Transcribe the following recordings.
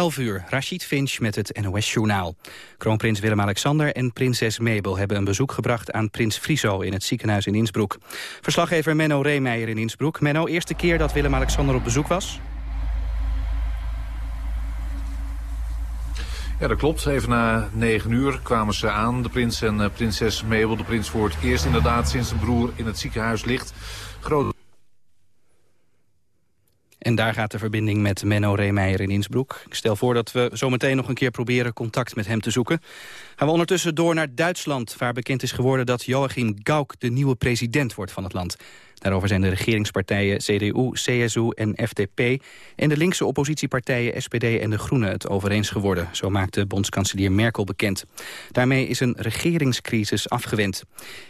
11 uur, Rashid Finch met het NOS-journaal. Kroonprins Willem-Alexander en prinses Mabel hebben een bezoek gebracht aan prins Friso in het ziekenhuis in Innsbruck. Verslaggever Menno Reemeijer in Innsbruck. Menno, eerste keer dat Willem-Alexander op bezoek was? Ja, dat klopt. Even na negen uur kwamen ze aan, de prins en uh, prinses Mabel. De prins voor het eerst inderdaad sinds zijn broer in het ziekenhuis ligt. Grote en daar gaat de verbinding met Menno Reemeijer in Innsbruck. Ik stel voor dat we zometeen nog een keer proberen contact met hem te zoeken. Gaan we ondertussen door naar Duitsland, waar bekend is geworden dat Joachim Gauck de nieuwe president wordt van het land. Daarover zijn de regeringspartijen CDU, CSU en FDP... en de linkse oppositiepartijen SPD en de Groenen het over eens geworden. Zo maakte bondskanselier Merkel bekend. Daarmee is een regeringscrisis afgewend.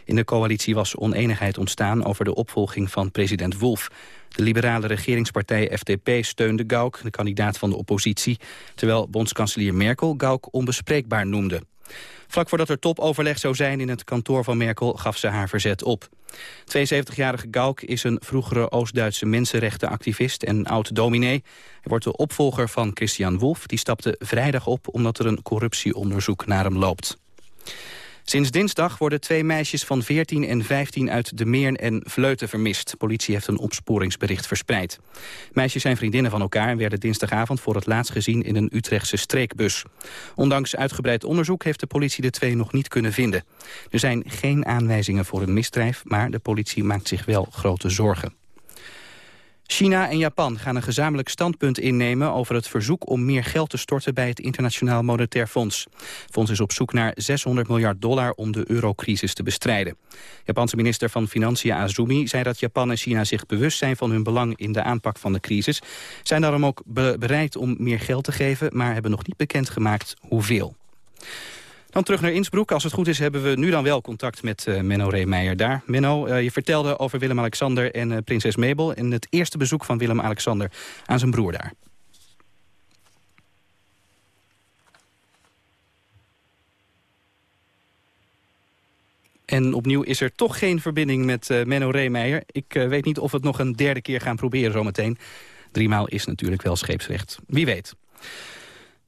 In de coalitie was oneenigheid ontstaan over de opvolging van president Wolf. De liberale regeringspartij FDP steunde Gauck, de kandidaat van de oppositie... terwijl bondskanselier Merkel Gauck onbespreekbaar noemde. Vlak voordat er topoverleg zou zijn in het kantoor van Merkel gaf ze haar verzet op. 72-jarige Gauck is een vroegere Oost-Duitse mensenrechtenactivist en oud-dominee. Hij wordt de opvolger van Christian Wolff. Die stapte vrijdag op omdat er een corruptieonderzoek naar hem loopt. Sinds dinsdag worden twee meisjes van 14 en 15 uit de Meern en Vleuten vermist. Politie heeft een opsporingsbericht verspreid. Meisjes zijn vriendinnen van elkaar en werden dinsdagavond voor het laatst gezien in een Utrechtse streekbus. Ondanks uitgebreid onderzoek heeft de politie de twee nog niet kunnen vinden. Er zijn geen aanwijzingen voor een misdrijf, maar de politie maakt zich wel grote zorgen. China en Japan gaan een gezamenlijk standpunt innemen over het verzoek om meer geld te storten bij het Internationaal Monetair Fonds. Het fonds is op zoek naar 600 miljard dollar om de eurocrisis te bestrijden. Japanse minister van Financiën Azumi zei dat Japan en China zich bewust zijn van hun belang in de aanpak van de crisis. Zijn daarom ook bereid om meer geld te geven, maar hebben nog niet bekendgemaakt hoeveel. Dan terug naar Innsbruck. Als het goed is hebben we nu dan wel contact met uh, Menno Reemeijer daar. Menno, uh, je vertelde over Willem-Alexander en uh, prinses Mabel... en het eerste bezoek van Willem-Alexander aan zijn broer daar. En opnieuw is er toch geen verbinding met Menno Reemeijer. Ik weet niet of we het nog een derde keer gaan proberen zometeen. Driemaal is natuurlijk wel scheepsrecht. Wie weet.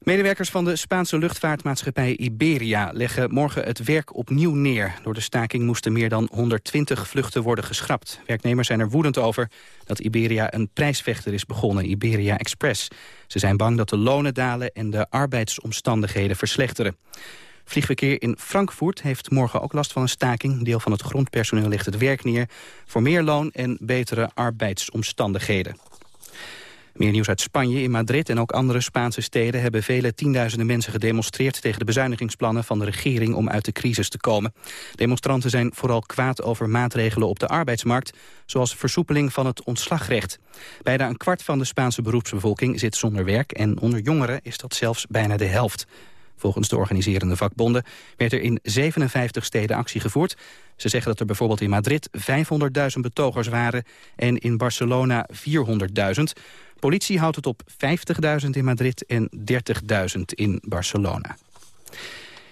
Medewerkers van de Spaanse luchtvaartmaatschappij Iberia leggen morgen het werk opnieuw neer. Door de staking moesten meer dan 120 vluchten worden geschrapt. Werknemers zijn er woedend over dat Iberia een prijsvechter is begonnen, Iberia Express. Ze zijn bang dat de lonen dalen en de arbeidsomstandigheden verslechteren. Vliegverkeer in Frankfurt heeft morgen ook last van een staking. Deel van het grondpersoneel legt het werk neer voor meer loon en betere arbeidsomstandigheden. Meer nieuws uit Spanje. In Madrid en ook andere Spaanse steden hebben vele tienduizenden mensen gedemonstreerd tegen de bezuinigingsplannen van de regering om uit de crisis te komen. Demonstranten zijn vooral kwaad over maatregelen op de arbeidsmarkt, zoals versoepeling van het ontslagrecht. Bijna een kwart van de Spaanse beroepsbevolking zit zonder werk en onder jongeren is dat zelfs bijna de helft. Volgens de organiserende vakbonden werd er in 57 steden actie gevoerd. Ze zeggen dat er bijvoorbeeld in Madrid 500.000 betogers waren en in Barcelona 400.000. Politie houdt het op 50.000 in Madrid en 30.000 in Barcelona.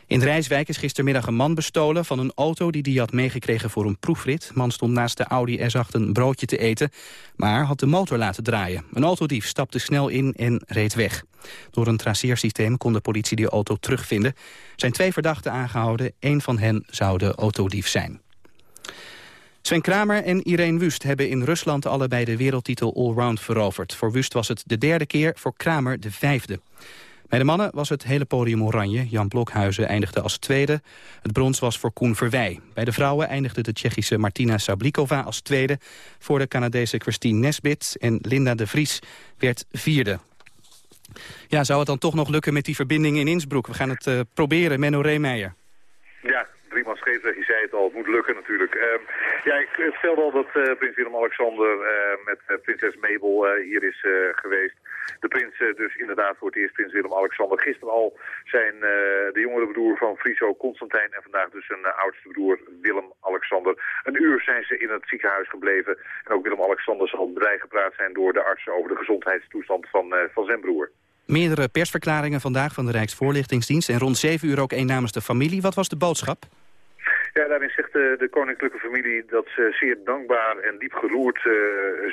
In Rijswijk is gistermiddag een man bestolen van een auto die hij had meegekregen voor een proefrit. Man stond naast de Audi S8 een broodje te eten, maar had de motor laten draaien. Een autodief stapte snel in en reed weg. Door een traceersysteem kon de politie die auto terugvinden. Er zijn twee verdachten aangehouden, één van hen zou de autodief zijn. Sven Kramer en Irene Wust hebben in Rusland allebei de wereldtitel allround veroverd. Voor Wust was het de derde keer, voor Kramer de vijfde. Bij de mannen was het hele podium oranje. Jan Blokhuizen eindigde als tweede. Het brons was voor Koen Verwij. Bij de vrouwen eindigde de Tsjechische Martina Sablikova als tweede. Voor de Canadese Christine Nesbit en Linda de Vries werd vierde. Ja, zou het dan toch nog lukken met die verbinding in Innsbruck? We gaan het uh, proberen, Menno Reemeijer. Ja, driemaal scheepsrecht, je zei het al, het moet lukken natuurlijk. Uh, ja, ik vertelde al dat uh, prins Willem-Alexander uh, met prinses Mabel hier is geweest. De prins dus inderdaad voor het eerst prins Willem-Alexander. Gisteren al zijn de jongere broer van Friso Constantijn en vandaag dus zijn oudste broer Willem-Alexander. Een uur zijn ze in het ziekenhuis gebleven. En ook Willem-Alexander zal bijgepraat zijn door de artsen over de gezondheidstoestand van, van zijn broer. Meerdere persverklaringen vandaag van de Rijksvoorlichtingsdienst... en rond 7 uur ook één namens de familie. Wat was de boodschap? Ja, daarin zegt de, de koninklijke familie dat ze zeer dankbaar en diep geroerd uh,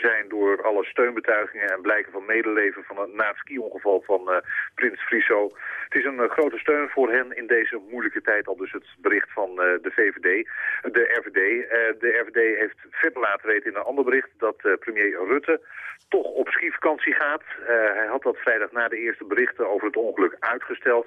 zijn door alle steunbetuigingen en blijken van medeleven van het, na het ski-ongeval van uh, prins Friso. Het is een grote steun voor hen in deze moeilijke tijd, al dus het bericht van de VVD, de RVD. de RVD heeft verder laten weten in een ander bericht dat premier Rutte toch op skivakantie gaat. hij had dat vrijdag na de eerste berichten over het ongeluk uitgesteld.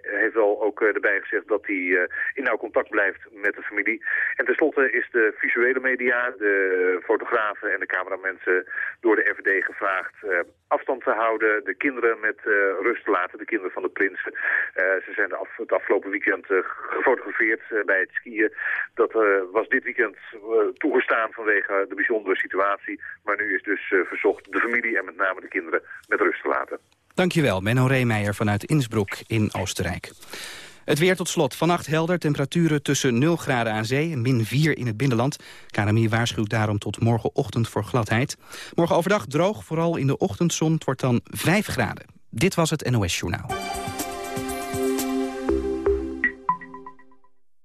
Heeft wel ook erbij gezegd dat hij in nauw contact blijft met de familie. En tenslotte is de visuele media, de fotografen en de cameramensen door de RVD gevraagd uh, afstand te houden, de kinderen met uh, rust te laten, de kinderen van de prinsen. Uh, ze zijn het afgelopen weekend gefotografeerd bij het skiën. Dat was dit weekend toegestaan vanwege de bijzondere situatie. Maar nu is dus verzocht de familie en met name de kinderen met rust te laten. Dankjewel, Menno Reemeijer vanuit Innsbruck in Oostenrijk. Het weer tot slot. Vannacht helder, temperaturen tussen 0 graden aan zee... en min 4 in het binnenland. KNMI waarschuwt daarom tot morgenochtend voor gladheid. Morgen overdag droog, vooral in de ochtendzon. Het wordt dan 5 graden. Dit was het NOS Journaal.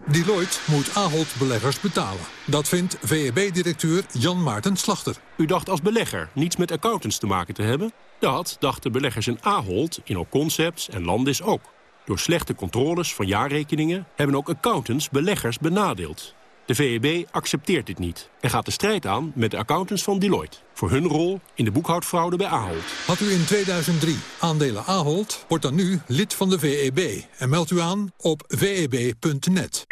Deloitte moet Ahold beleggers betalen. Dat vindt VEB-directeur Jan Maarten Slachter. U dacht als belegger niets met accountants te maken te hebben? Dat dachten beleggers in Ahold, in Concepts en Landis ook. Door slechte controles van jaarrekeningen hebben ook accountants beleggers benadeeld. De VEB accepteert dit niet en gaat de strijd aan met de accountants van Deloitte... voor hun rol in de boekhoudfraude bij Ahold. Had u in 2003 aandelen Ahold, wordt dan nu lid van de VEB... en meldt u aan op veb.net.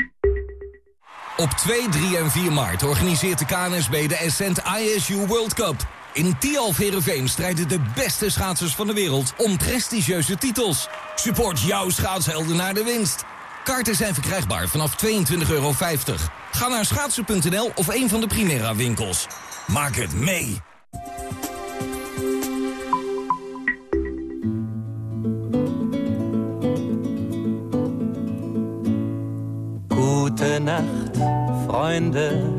Op 2, 3 en 4 maart organiseert de KNSB de Ascent ISU World Cup... In Tialf strijden de beste schaatsers van de wereld om prestigieuze titels. Support jouw schaatshelden naar de winst. Kaarten zijn verkrijgbaar vanaf 22,50 euro. Ga naar schaatsen.nl of een van de Primera winkels. Maak het mee! Gute Nacht, Freunde.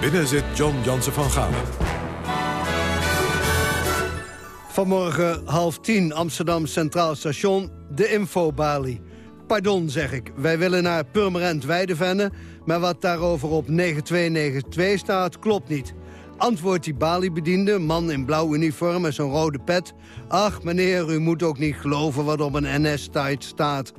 Binnen zit John Jansen van Galen. Vanmorgen half tien Amsterdam Centraal Station, de infobalie. Pardon, zeg ik. Wij willen naar Purmerend Weidevenne... maar wat daarover op 9292 staat, klopt niet. Antwoordt die baliebediende, man in blauw uniform en zo'n rode pet... Ach, meneer, u moet ook niet geloven wat op een NS-site staat.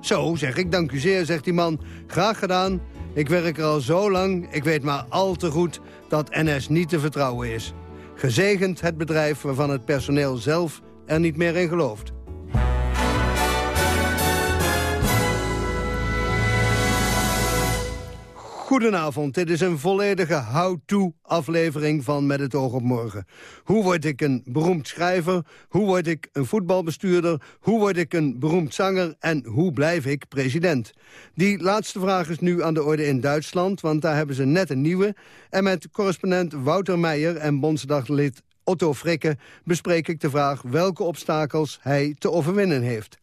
Zo, zeg ik, dank u zeer, zegt die man. Graag gedaan. Ik werk er al zo lang, ik weet maar al te goed dat NS niet te vertrouwen is. Gezegend het bedrijf waarvan het personeel zelf er niet meer in gelooft. Goedenavond, dit is een volledige how-to-aflevering van Met het oog op morgen. Hoe word ik een beroemd schrijver? Hoe word ik een voetbalbestuurder? Hoe word ik een beroemd zanger? En hoe blijf ik president? Die laatste vraag is nu aan de orde in Duitsland, want daar hebben ze net een nieuwe. En met correspondent Wouter Meijer en bondsdaglid Otto Frikke bespreek ik de vraag welke obstakels hij te overwinnen heeft.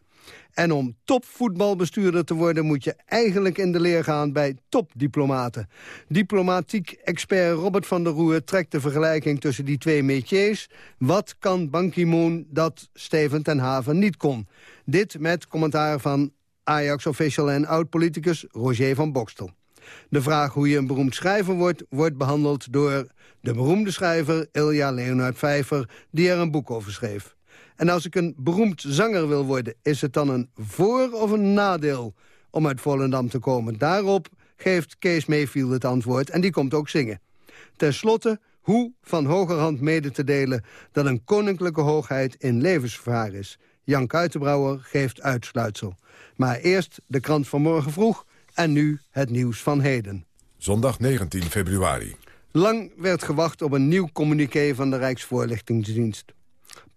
En om topvoetbalbestuurder te worden moet je eigenlijk in de leer gaan bij topdiplomaten. Diplomatiek-expert Robert van der Roer trekt de vergelijking tussen die twee métiers. Wat kan Ban Ki-moon dat Steven ten Haven niet kon? Dit met commentaar van Ajax-official en oud-politicus Roger van Bokstel. De vraag hoe je een beroemd schrijver wordt, wordt behandeld door de beroemde schrijver Ilja Leonard Vijver, die er een boek over schreef. En als ik een beroemd zanger wil worden... is het dan een voor- of een nadeel om uit Volendam te komen? Daarop geeft Kees Mayfield het antwoord en die komt ook zingen. Ten slotte hoe van hogerhand mede te delen... dat een koninklijke hoogheid in levensgevaar is. Jan Kuitenbrouwer geeft uitsluitsel. Maar eerst de krant van morgen vroeg en nu het nieuws van heden. Zondag 19 februari. Lang werd gewacht op een nieuw communiqué van de Rijksvoorlichtingsdienst.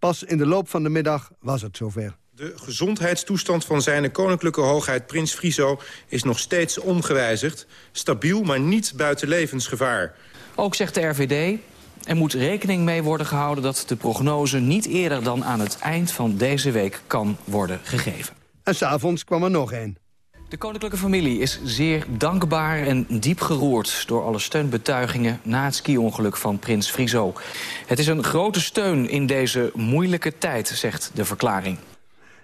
Pas in de loop van de middag was het zover. De gezondheidstoestand van zijn koninklijke hoogheid prins Friso is nog steeds ongewijzigd. Stabiel, maar niet buiten levensgevaar. Ook zegt de RVD, er moet rekening mee worden gehouden dat de prognose niet eerder dan aan het eind van deze week kan worden gegeven. En s'avonds kwam er nog één. De koninklijke familie is zeer dankbaar en diep geroerd... door alle steunbetuigingen na het ski-ongeluk van prins Friso. Het is een grote steun in deze moeilijke tijd, zegt de verklaring.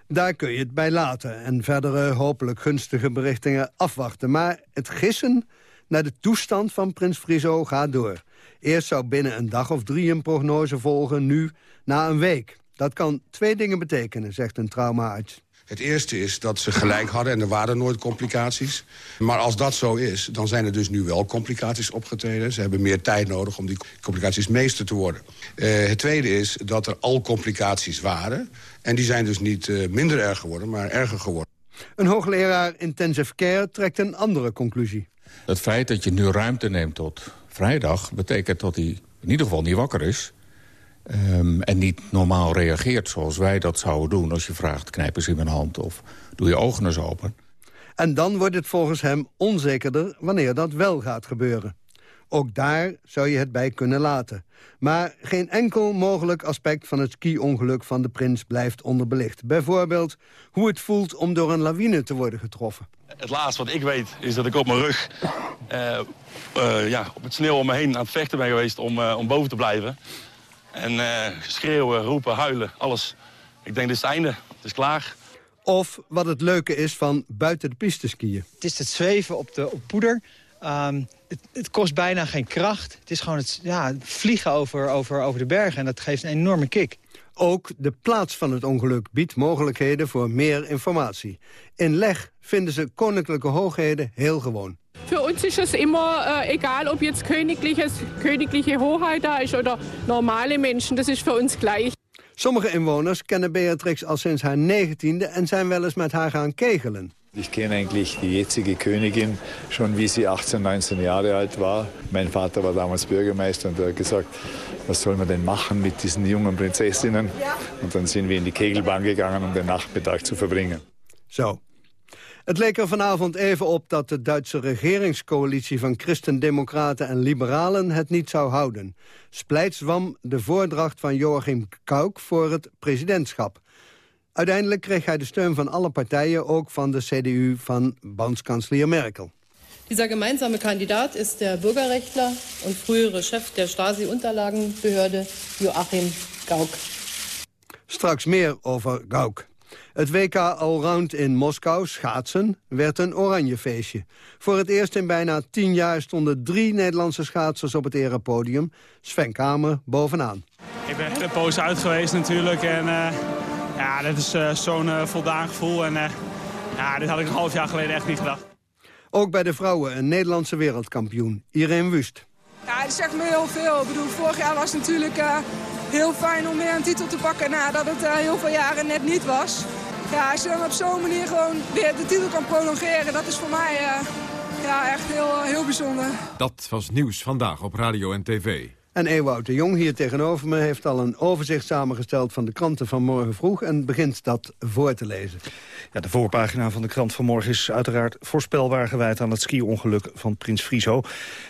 Daar kun je het bij laten en verdere hopelijk gunstige berichtingen afwachten. Maar het gissen naar de toestand van prins Friso gaat door. Eerst zou binnen een dag of drie een prognose volgen, nu na een week. Dat kan twee dingen betekenen, zegt een traumaarts. Het eerste is dat ze gelijk hadden en er waren nooit complicaties. Maar als dat zo is, dan zijn er dus nu wel complicaties opgetreden. Ze hebben meer tijd nodig om die complicaties meester te worden. Uh, het tweede is dat er al complicaties waren. En die zijn dus niet uh, minder erg geworden, maar erger geworden. Een hoogleraar intensive care trekt een andere conclusie. Het feit dat je nu ruimte neemt tot vrijdag... betekent dat hij in ieder geval niet wakker is... Um, en niet normaal reageert zoals wij dat zouden doen... als je vraagt, knijp eens in mijn hand of doe je ogen eens open. En dan wordt het volgens hem onzekerder wanneer dat wel gaat gebeuren. Ook daar zou je het bij kunnen laten. Maar geen enkel mogelijk aspect van het ski-ongeluk van de prins blijft onderbelicht. Bijvoorbeeld hoe het voelt om door een lawine te worden getroffen. Het laatste wat ik weet is dat ik op mijn rug uh, uh, ja, op het sneeuw om me heen aan het vechten ben geweest om, uh, om boven te blijven. En uh, schreeuwen, roepen, huilen, alles. Ik denk, dit is het einde. Het is klaar. Of wat het leuke is van buiten de piste skiën. Het is het zweven op, de, op poeder. Um, het, het, kost bijna geen kracht. Het is gewoon het ja, vliegen over, over, over de bergen. En dat geeft een enorme kick. Ook de plaats van het ongeluk biedt mogelijkheden voor meer informatie. In Leg vinden ze koninklijke hoogheden heel gewoon. Für uns ist es immer äh, egal, ob jetzt königliches, königliche Hoheit da ist oder normale Menschen. Das ist für uns gleich. Sommige inwoners kennen Beatrix al sinds haar negentiende en zijn wel eens met haar gaan kegelen. Ich kenne eigentlich die jetzige Königin schon, wie sie 18, 19 Jahre alt war. Mein Vater war damals Bürgermeister und er hat gesagt, was soll man denn machen mit diesen jungen Prinzessinnen? Und dann sind wir in die Kegelbahn gegangen, um den Nachmittag zu verbringen. Zo, Het leek er vanavond even op dat de Duitse regeringscoalitie van christendemocraten en liberalen het niet zou houden. Splijt zwam de voordracht van Joachim Kauk voor het presidentschap. Uiteindelijk kreeg hij de steun van alle partijen, ook van de CDU van bondskanselier Merkel. Dieser gemeinsame Kandidat ist der Bürgerrechtler und frühere Chef der Stasi-Unterlagenbehörde Joachim Gauck. Straks meer over Gauck. Het WK Allround in Moskou, schaatsen, werd een oranje feestje. Voor het eerst in bijna tien jaar stonden drie Nederlandse schaatsers op het erepodium. Sven Kamer bovenaan. Ik ben een poos uit geweest natuurlijk. En uh, ja, dit is uh, zo'n uh, voldaan gevoel. En ja, dit had ik een half jaar geleden echt niet gedacht. Ook bij de vrouwen een Nederlandse wereldkampioen, Irene Wust. Ja, het zegt me heel veel. Ik bedoel, vorig jaar was het natuurlijk heel fijn om weer een titel te pakken nadat het heel veel jaren net niet was ja, als je dan op zo'n manier gewoon weer de titel kan prolongeren, dat is voor mij uh, ja, echt heel, heel bijzonder. Dat was nieuws vandaag op radio en tv. En Ewout de Jong hier tegenover me heeft al een overzicht samengesteld van de kranten van morgen vroeg en begint dat voor te lezen. Ja, de voorpagina van de krant van morgen is uiteraard voorspelbaar gewijd aan het ski-ongeluk van Prins Friso.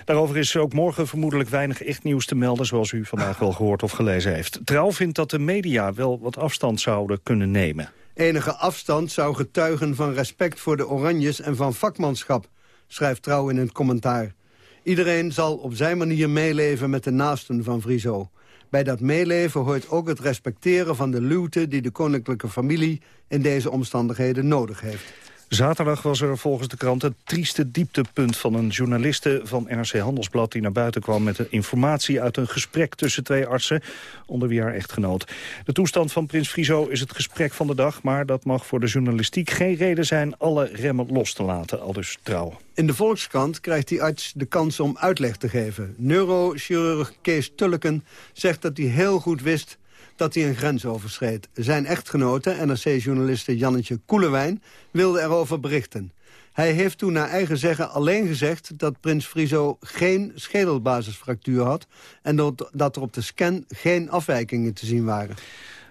Daarover is ook morgen vermoedelijk weinig echt nieuws te melden, zoals u vandaag wel gehoord of gelezen heeft. Trouw vindt dat de media wel wat afstand zouden kunnen nemen. Enige afstand zou getuigen van respect voor de Oranjes en van vakmanschap, schrijft Trouw in het commentaar. Iedereen zal op zijn manier meeleven met de naasten van Friso. Bij dat meeleven hoort ook het respecteren van de luwte... die de koninklijke familie in deze omstandigheden nodig heeft. Zaterdag was er volgens de krant het trieste dieptepunt van een journaliste van NRC Handelsblad... die naar buiten kwam met informatie uit een gesprek tussen twee artsen... onder wie haar echtgenoot. De toestand van prins Friso is het gesprek van de dag... maar dat mag voor de journalistiek geen reden zijn alle remmen los te laten, al dus trouw. In de Volkskrant krijgt die arts de kans om uitleg te geven. Neurochirurg Kees Tulleken zegt dat hij heel goed wist dat hij een grens overschreed. Zijn echtgenote, NRC-journaliste Jannetje Koelewijn, wilde erover berichten. Hij heeft toen naar eigen zeggen alleen gezegd dat prins Friso geen schedelbasisfractuur had... en dat er op de scan geen afwijkingen te zien waren.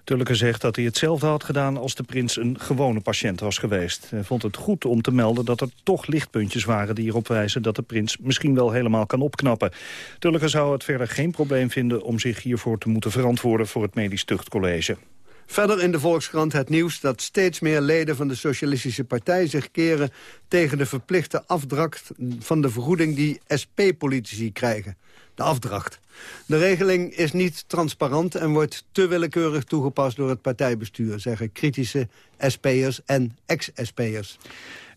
Tulleke zegt dat hij hetzelfde had gedaan als de prins een gewone patiënt was geweest. Hij vond het goed om te melden dat er toch lichtpuntjes waren die erop wijzen dat de prins misschien wel helemaal kan opknappen. Tulleke zou het verder geen probleem vinden om zich hiervoor te moeten verantwoorden voor het Medisch Tuchtcollege. Verder in de Volkskrant het nieuws dat steeds meer leden van de Socialistische Partij zich keren tegen de verplichte afdracht van de vergoeding die SP-politici krijgen. De afdracht. De regeling is niet transparant en wordt te willekeurig toegepast door het partijbestuur, zeggen kritische SP'ers en ex-SP'ers.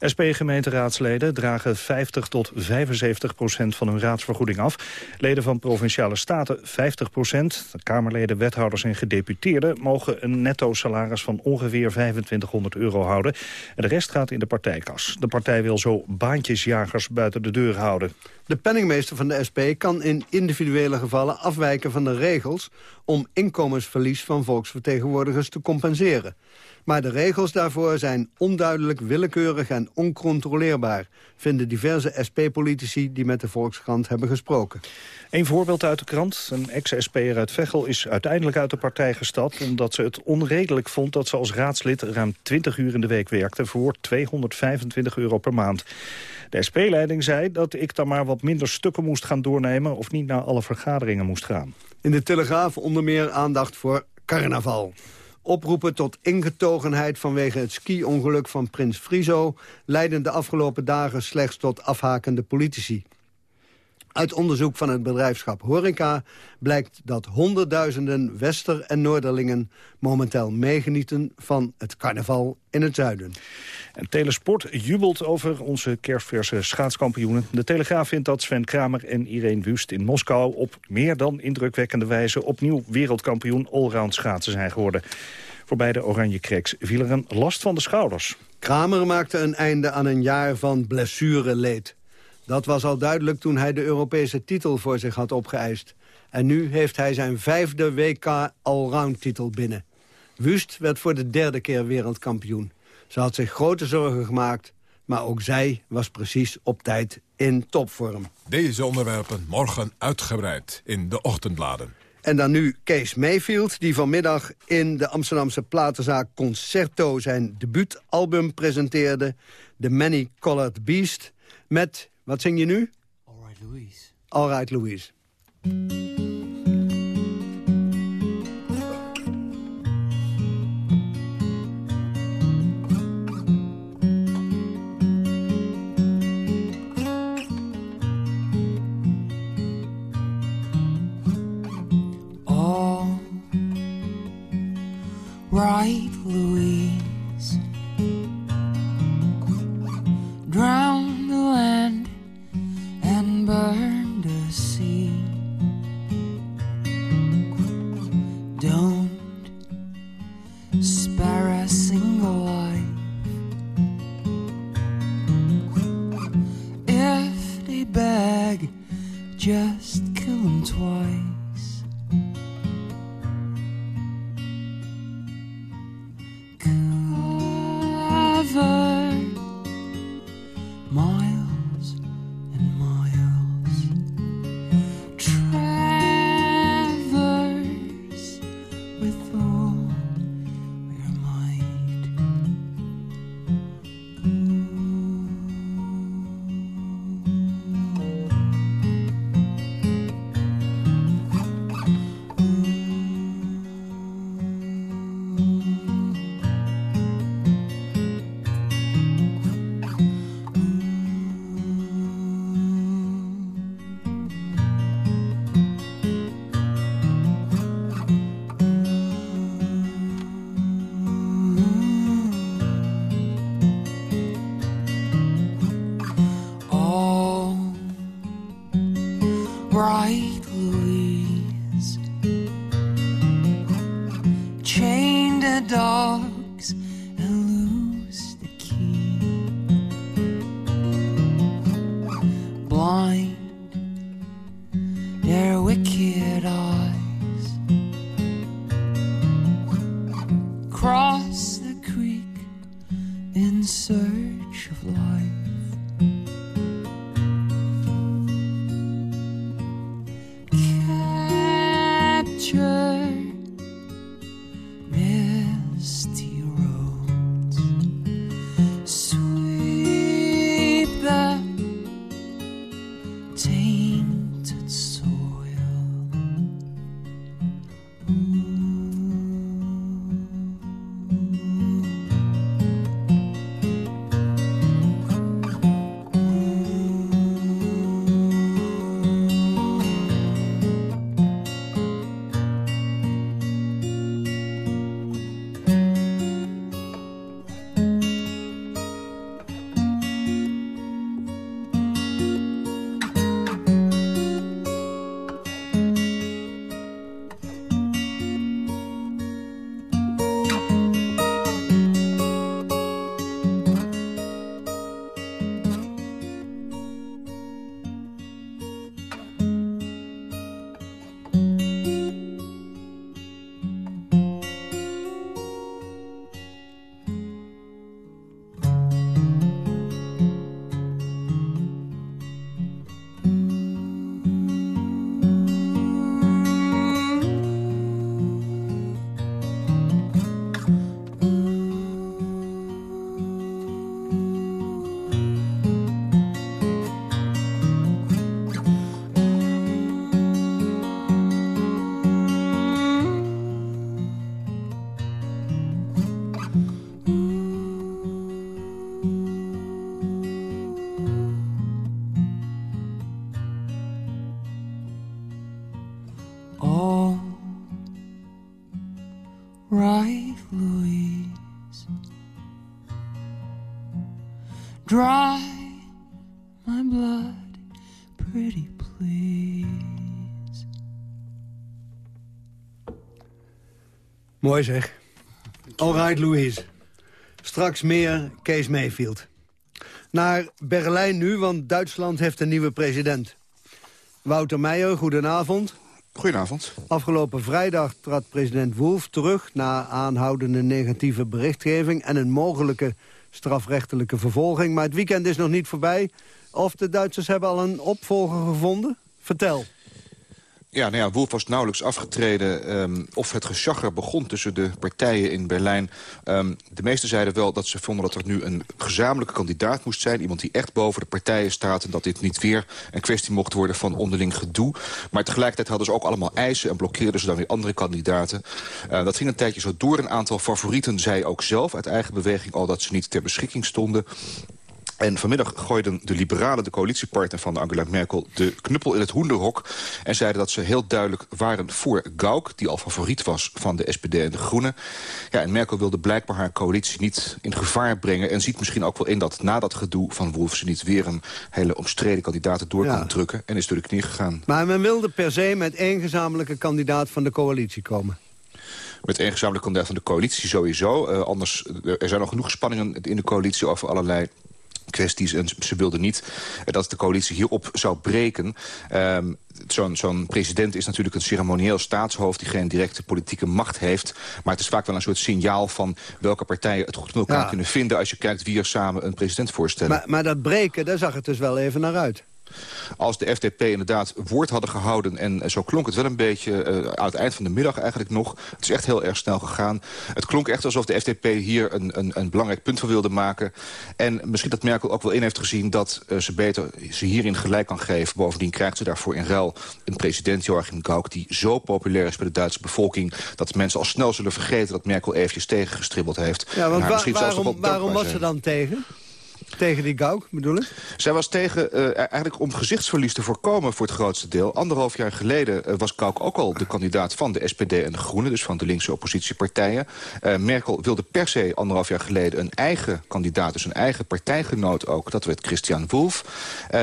SP-gemeenteraadsleden dragen 50 tot 75 procent van hun raadsvergoeding af. Leden van Provinciale Staten 50 procent. De Kamerleden, wethouders en gedeputeerden mogen een netto salaris van ongeveer 2500 euro houden. En de rest gaat in de partijkas. De partij wil zo baantjesjagers buiten de deur houden. De penningmeester van de SP kan in individuele gevallen afwijken van de regels... om inkomensverlies van volksvertegenwoordigers te compenseren. Maar de regels daarvoor zijn onduidelijk, willekeurig en oncontroleerbaar... vinden diverse SP-politici die met de Volkskrant hebben gesproken. Een voorbeeld uit de krant. Een ex-SP'er uit Veghel is uiteindelijk uit de partij gestapt... omdat ze het onredelijk vond dat ze als raadslid ruim 20 uur in de week werkte... voor 225 euro per maand. De SP-leiding zei dat ik dan maar wat minder stukken moest gaan doornemen... of niet naar alle vergaderingen moest gaan. In de Telegraaf onder meer aandacht voor carnaval. Oproepen tot ingetogenheid vanwege het ski-ongeluk van Prins Friso... leiden de afgelopen dagen slechts tot afhakende politici. Uit onderzoek van het bedrijfschap Horeca blijkt dat honderdduizenden Wester- en Noorderlingen momenteel meegenieten van het carnaval in het zuiden. En Telesport jubelt over onze kerstverse schaatskampioenen. De Telegraaf vindt dat Sven Kramer en Irene Wust in Moskou op meer dan indrukwekkende wijze opnieuw wereldkampioen allround schaatsen zijn geworden. Voor beide oranje kreks viel er een last van de schouders. Kramer maakte een einde aan een jaar van blessureleed. Dat was al duidelijk toen hij de Europese titel voor zich had opgeëist. En nu heeft hij zijn vijfde WK Allround titel binnen. Wust werd voor de derde keer wereldkampioen. Ze had zich grote zorgen gemaakt, maar ook zij was precies op tijd in topvorm. Deze onderwerpen morgen uitgebreid in de ochtendbladen. En dan nu Kees Mayfield, die vanmiddag in de Amsterdamse platenzaak Concerto zijn debuutalbum presenteerde, The Many Colored Beast, met wat zing je nu? All right, Louise. All right, Louise. Mooi zeg. Alright, Louise. Straks meer Kees Mayfield. Naar Berlijn nu, want Duitsland heeft een nieuwe president. Wouter Meijer, goedenavond. Goedenavond. Afgelopen vrijdag trad president Wolf terug... na aanhoudende negatieve berichtgeving... en een mogelijke strafrechtelijke vervolging. Maar het weekend is nog niet voorbij. Of de Duitsers hebben al een opvolger gevonden? Vertel. Ja, nou ja, Wolf was nauwelijks afgetreden. Um, of het geschagger begon tussen de partijen in Berlijn. Um, de meesten zeiden wel dat ze vonden dat er nu een gezamenlijke kandidaat moest zijn. Iemand die echt boven de partijen staat. En dat dit niet weer een kwestie mocht worden van onderling gedoe. Maar tegelijkertijd hadden ze ook allemaal eisen en blokkeerden ze dan weer andere kandidaten. Uh, dat ging een tijdje zo door. Een aantal favorieten zei ook zelf uit eigen beweging al dat ze niet ter beschikking stonden. En vanmiddag gooiden de liberalen, de coalitiepartner van Angela Merkel... de knuppel in het hoenderhok en zeiden dat ze heel duidelijk waren voor Gauck... die al favoriet was van de SPD en de Groenen. Ja, en Merkel wilde blijkbaar haar coalitie niet in gevaar brengen... en ziet misschien ook wel in dat na dat gedoe van Wolf... ze niet weer een hele omstreden kandidaat door ja. kan drukken... en is door de knie gegaan. Maar men wilde per se met één gezamenlijke kandidaat van de coalitie komen met één gezamenlijke kandidaat van de coalitie sowieso. Uh, anders, er zijn nog genoeg spanningen in de coalitie over allerlei kwesties. En ze wilden niet dat de coalitie hierop zou breken. Um, Zo'n zo president is natuurlijk een ceremonieel staatshoofd... die geen directe politieke macht heeft. Maar het is vaak wel een soort signaal van welke partijen het goed met elkaar ja. kunnen vinden... als je kijkt wie er samen een president voorstellen. Maar, maar dat breken, daar zag het dus wel even naar uit als de FDP inderdaad woord hadden gehouden... en zo klonk het wel een beetje uh, aan het eind van de middag eigenlijk nog. Het is echt heel erg snel gegaan. Het klonk echt alsof de FDP hier een, een, een belangrijk punt van wilde maken. En misschien dat Merkel ook wel in heeft gezien... dat uh, ze beter ze hierin gelijk kan geven. Bovendien krijgt ze daarvoor in ruil een president, Joachim Gauck... die zo populair is bij de Duitse bevolking... dat mensen al snel zullen vergeten dat Merkel eventjes tegengestribbeld heeft. Ja, want wa waarom, waarom was ze dan tegen? Tegen die Gauck, bedoel ik? Zij was tegen, uh, eigenlijk om gezichtsverlies te voorkomen voor het grootste deel. Anderhalf jaar geleden uh, was Gauck ook al de kandidaat van de SPD en de Groenen. Dus van de linkse oppositiepartijen. Uh, Merkel wilde per se anderhalf jaar geleden een eigen kandidaat. Dus een eigen partijgenoot ook. Dat werd Christian Wolff.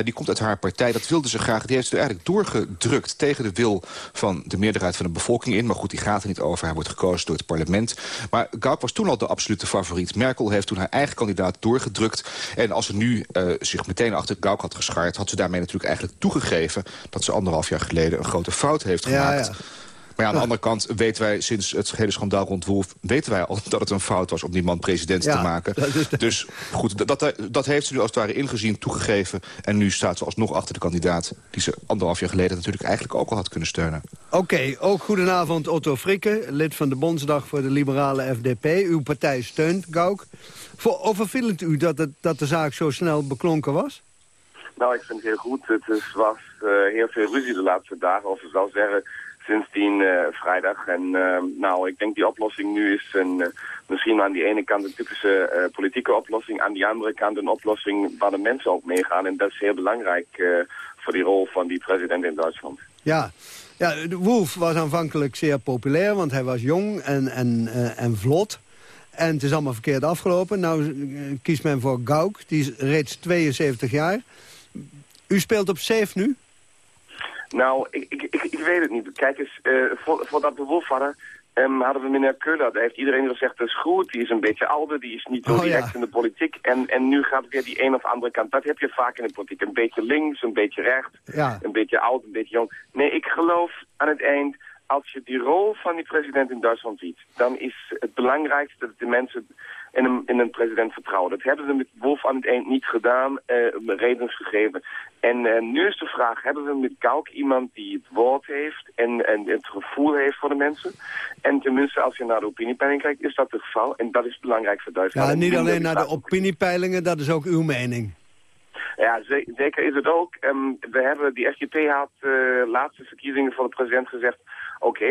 die komt uit haar partij. Dat wilde ze graag. Die heeft ze eigenlijk doorgedrukt tegen de wil van de meerderheid van de bevolking in. Maar goed, die gaat er niet over. Hij wordt gekozen door het parlement. Maar Gauck was toen al de absolute favoriet. Merkel heeft toen haar eigen kandidaat doorgedrukt. En als ze nu uh, zich meteen achter Gauck had geschaard... had ze daarmee natuurlijk eigenlijk toegegeven... dat ze anderhalf jaar geleden een grote fout heeft gemaakt. Ja, ja. Maar ja, aan de andere kant weten wij sinds het hele schandaal rond Wolf... weten wij al dat het een fout was om die man president ja, te maken. Dus goed, dat, dat heeft ze nu als het ware ingezien, toegegeven. En nu staat ze alsnog achter de kandidaat... die ze anderhalf jaar geleden natuurlijk eigenlijk ook al had kunnen steunen. Oké, okay, ook goedenavond Otto Frikke, lid van de Bondsdag voor de Liberale FDP. Uw partij steunt Gauck. Voor, overviel u dat, het, dat de zaak zo snel beklonken was? Nou, ik vind het heel goed. Het is, was uh, heel veel ruzie de laatste dagen, of ik zou zeggen sindsdien uh, vrijdag. En uh, nou, ik denk die oplossing nu is een, misschien aan die ene kant een typische politieke oplossing, aan die andere kant een oplossing waar de mensen ook meegaan. En dat is heel belangrijk voor die rol van die president in Duitsland. Ja, ja de Wolf was aanvankelijk zeer populair, want hij was jong en, en, en vlot. En het is allemaal verkeerd afgelopen. Nou kiest men voor Gauck, die is reeds 72 jaar. U speelt op safe nu? Nou, ik, ik, ik, ik weet het niet. Kijk eens, uh, voordat we Wolf hadden, um, hadden we meneer Kuller. Daar heeft iedereen gezegd, dat is goed. Die is een beetje ouder, die is niet zo oh, direct ja. in de politiek. En, en nu gaat het weer die een of andere kant. Dat heb je vaak in de politiek. Een beetje links, een beetje rechts, ja. een beetje oud, een beetje jong. Nee, ik geloof aan het eind als je die rol van die president in Duitsland ziet, dan is het belangrijkste dat de mensen in een, in een president vertrouwen. Dat hebben ze met Wolf aan het eind niet gedaan, uh, redenen gegeven. En uh, nu is de vraag, hebben we met Kauk iemand die het woord heeft en, en het gevoel heeft voor de mensen? En tenminste, als je naar de opiniepeiling kijkt, is dat het geval. En dat is belangrijk voor Duitsland. Ja, niet alleen naar de opiniepeilingen, dat is ook uw mening. Ja, zeker is het ook. Um, we hebben, die FDP had uh, laatste verkiezingen van de president gezegd oké,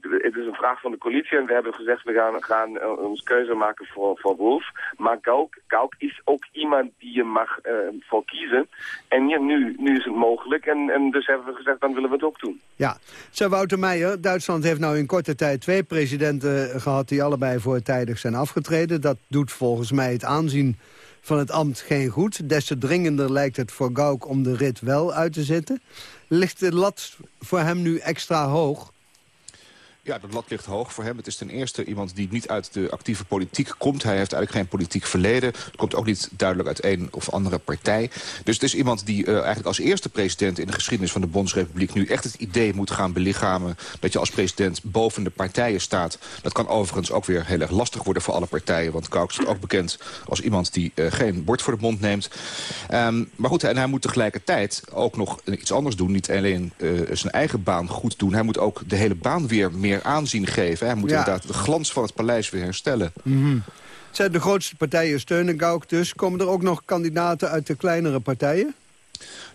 het is een vraag van de coalitie en we hebben gezegd we gaan, gaan uh, ons keuze maken voor, Wolf. Maar Kauk is ook iemand die je mag uh, voor kiezen. En ja, nu, nu is het mogelijk en, en dus hebben we gezegd dan willen we het ook doen. Ja, Sir Wouter Meijer, Duitsland heeft nou in korte tijd twee presidenten gehad die allebei voortijdig zijn afgetreden. Dat doet volgens mij het aanzien van het ambt geen goed. Des te dringender lijkt het voor Gauk om de rit wel uit te zetten. Ligt de lat voor hem nu extra hoog? Ja, de lat ligt hoog voor hem. Het is ten eerste iemand die niet uit de actieve politiek komt. Hij heeft eigenlijk geen politiek verleden. Het komt ook niet duidelijk uit een of andere partij. Dus het is iemand die uh, eigenlijk als eerste president... in de geschiedenis van de Bondsrepubliek nu echt het idee moet gaan belichamen... dat je als president boven de partijen staat. Dat kan overigens ook weer heel erg lastig worden voor alle partijen. Want Kauk is ook bekend als iemand die uh, geen bord voor de mond neemt. Um, maar goed, en hij moet tegelijkertijd ook nog iets anders doen. Niet alleen uh, zijn eigen baan goed doen. Hij moet ook de hele baan weer meer aanzien geven. Hij moet ja. inderdaad de glans van het paleis weer herstellen. Mm -hmm. Zijn de grootste partijen steunen Gauk dus. Komen er ook nog kandidaten uit de kleinere partijen?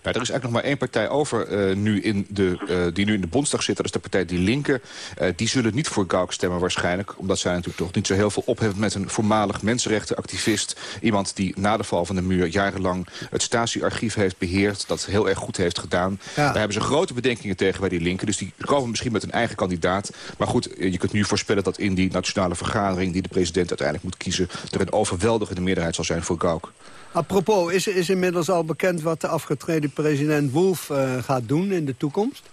Nou, er is eigenlijk nog maar één partij over uh, nu in de, uh, die nu in de Bondsdag zit. Dat is de partij Die Linke. Uh, die zullen niet voor Gauk stemmen waarschijnlijk. Omdat zij natuurlijk toch niet zo heel veel op hebben met een voormalig mensenrechtenactivist. Iemand die na de val van de muur jarenlang het Stasi-archief heeft beheerd. Dat heel erg goed heeft gedaan. Ja. Daar hebben ze grote bedenkingen tegen bij Die Linke. Dus die komen misschien met een eigen kandidaat. Maar goed, je kunt nu voorspellen dat in die nationale vergadering... die de president uiteindelijk moet kiezen... er een overweldigende meerderheid zal zijn voor Gauk. Apropos, is, is inmiddels al bekend wat de afgetreden president Wolf uh, gaat doen in de toekomst?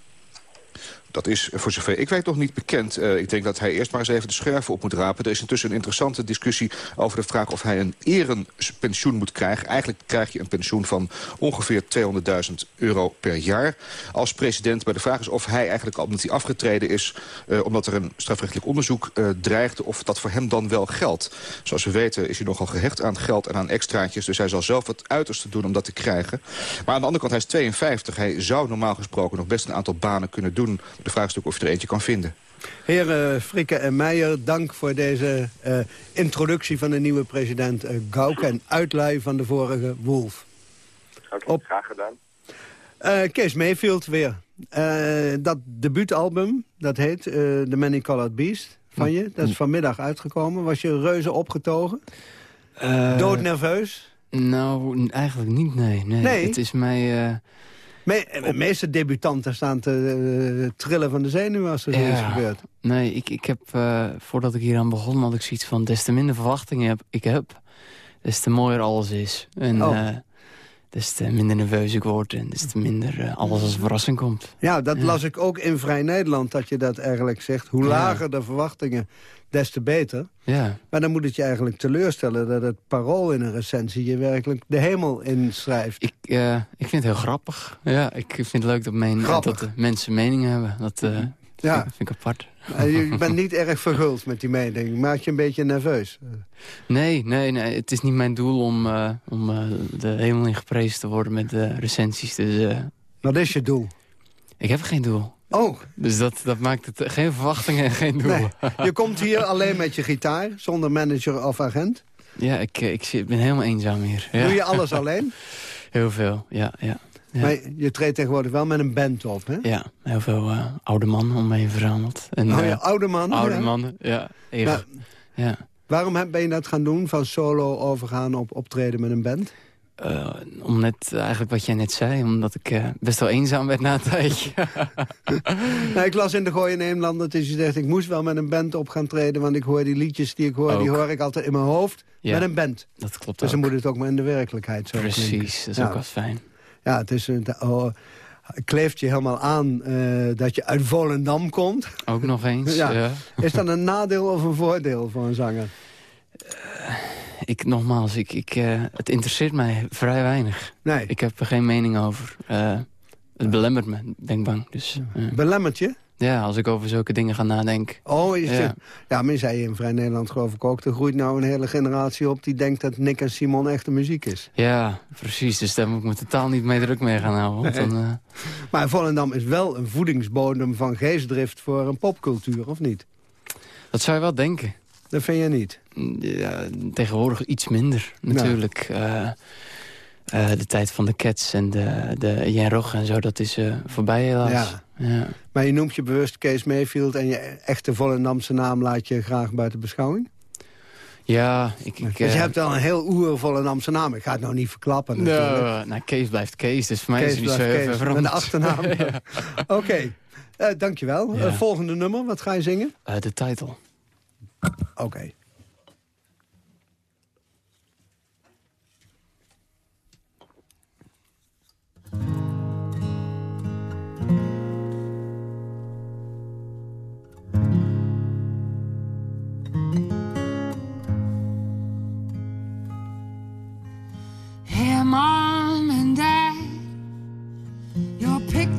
Dat is voor zover ik weet nog niet bekend. Uh, ik denk dat hij eerst maar eens even de scherven op moet rapen. Er is intussen een interessante discussie over de vraag of hij een erenpensioen moet krijgen. Eigenlijk krijg je een pensioen van ongeveer 200.000 euro per jaar als president. Maar de vraag is of hij eigenlijk al omdat hij afgetreden is... Uh, omdat er een strafrechtelijk onderzoek uh, dreigde... of dat voor hem dan wel geldt. Zoals we weten is hij nogal gehecht aan geld en aan extraatjes. Dus hij zal zelf het uiterste doen om dat te krijgen. Maar aan de andere kant, hij is 52. Hij zou normaal gesproken nog best een aantal banen kunnen doen de vraag is natuurlijk of je er eentje kan vinden. Heren Frikke en Meijer, dank voor deze uh, introductie van de nieuwe president uh, Gauke... en uitlui van de vorige Wolf. Oké, okay, graag gedaan. Uh, Kees Mayfield weer. dat debuutalbum, dat heet The Many Colored Beast van je. Dat is vanmiddag uitgekomen. Was je reuze opgetogen? Doodnerveus? Nou, eigenlijk niet, nee. Nee, nee? het is mij... De meeste debutanten staan te uh, trillen van de zenuwen als er ja, zoiets gebeurt. Nee, ik, ik heb, uh, voordat ik hier aan begon, had ik zoiets van... des te minder verwachtingen heb, ik heb, des te mooier alles is. En oh. Des te minder nerveus ik word en des te minder alles als verrassing komt. Ja, dat ja. las ik ook in Vrij Nederland, dat je dat eigenlijk zegt. Hoe lager de verwachtingen, des te beter. Ja. Maar dan moet het je eigenlijk teleurstellen dat het parool in een recensie je werkelijk de hemel inschrijft. Ik, uh, ik vind het heel grappig. Ja, ik vind het leuk dat, mijn, dat de mensen meningen hebben. Dat uh, ja. vind, vind ik apart. Je bent niet erg verguld met die mening. Maak je een beetje nerveus? Nee, nee, nee. Het is niet mijn doel om, uh, om uh, de hemel in geprezen te worden met de recensies. Dus, Wat is je doel? Ik heb geen doel. Oh. Dus dat, dat maakt het geen verwachtingen en geen doel. Nee. Je komt hier alleen met je gitaar, zonder manager of agent? Ja, ik, ik, ik ben helemaal eenzaam hier. Ja. Doe je alles alleen? Heel veel, ja. ja, ja. Maar je treedt tegenwoordig wel met een band op, hè? Ja, heel veel uh, oude mannen om me heen verzameld. En, oh ja, uh, oude mannen? Oude ja. mannen, ja. Maar, ja. Waarom ben je dat gaan doen, van solo overgaan op optreden met een band? Uh, om net eigenlijk wat jij net zei, omdat ik uh, best wel eenzaam werd na een tijdje. nou, ik las in de Gooi Nederland dat je zegt... ik moest wel met een band op gaan treden... want ik hoor die liedjes die ik hoor, ook. die hoor ik altijd in mijn hoofd ja, met een band. Dat klopt Dus ook. dan moet het ook maar in de werkelijkheid zo Precies, klinken. dat is ja. ook wel fijn. Ja, het is... Oh, kleeft je helemaal aan uh, dat je uit Volendam komt. Ook nog eens, ja. ja. Is dat een nadeel of een voordeel voor een zanger? ik, nogmaals, ik, ik, uh, het interesseert mij vrij weinig. Nee. Ik heb er geen mening over. Het belemmert me, denk bang. Dus. Belemmert je? Ja, als ik over zulke dingen ga nadenken. Oh, is ja. Het, ja, maar zei je in Vrij Nederland geloof ik ook... er groeit nou een hele generatie op die denkt dat Nick en Simon echte muziek is. Ja, precies. Dus daar moet ik me totaal niet mee druk mee gaan houden. Want nee. dan, uh... Maar Volendam is wel een voedingsbodem van geestdrift voor een popcultuur, of niet? Dat zou je wel denken. Dat vind je niet? Ja, tegenwoordig iets minder, natuurlijk. Ja. Uh, uh, de tijd van de Cats en de, de Jan Rog en zo, dat is voorbij helaas. Ja. Ja. Maar je noemt je bewust Kees Mayfield... en je echte Volendamse naam laat je graag buiten beschouwing? Ja, ik... ik dus je hebt wel een heel oer Volendamse naam. Ik ga het nou niet verklappen natuurlijk. No, nou, Kees blijft Kees, dus voor mij Kees is het niet zo veranderd. Met de achternaam. ja. Oké, okay. dankjewel. Ja. volgende nummer, wat ga je zingen? de title. Oké. Okay.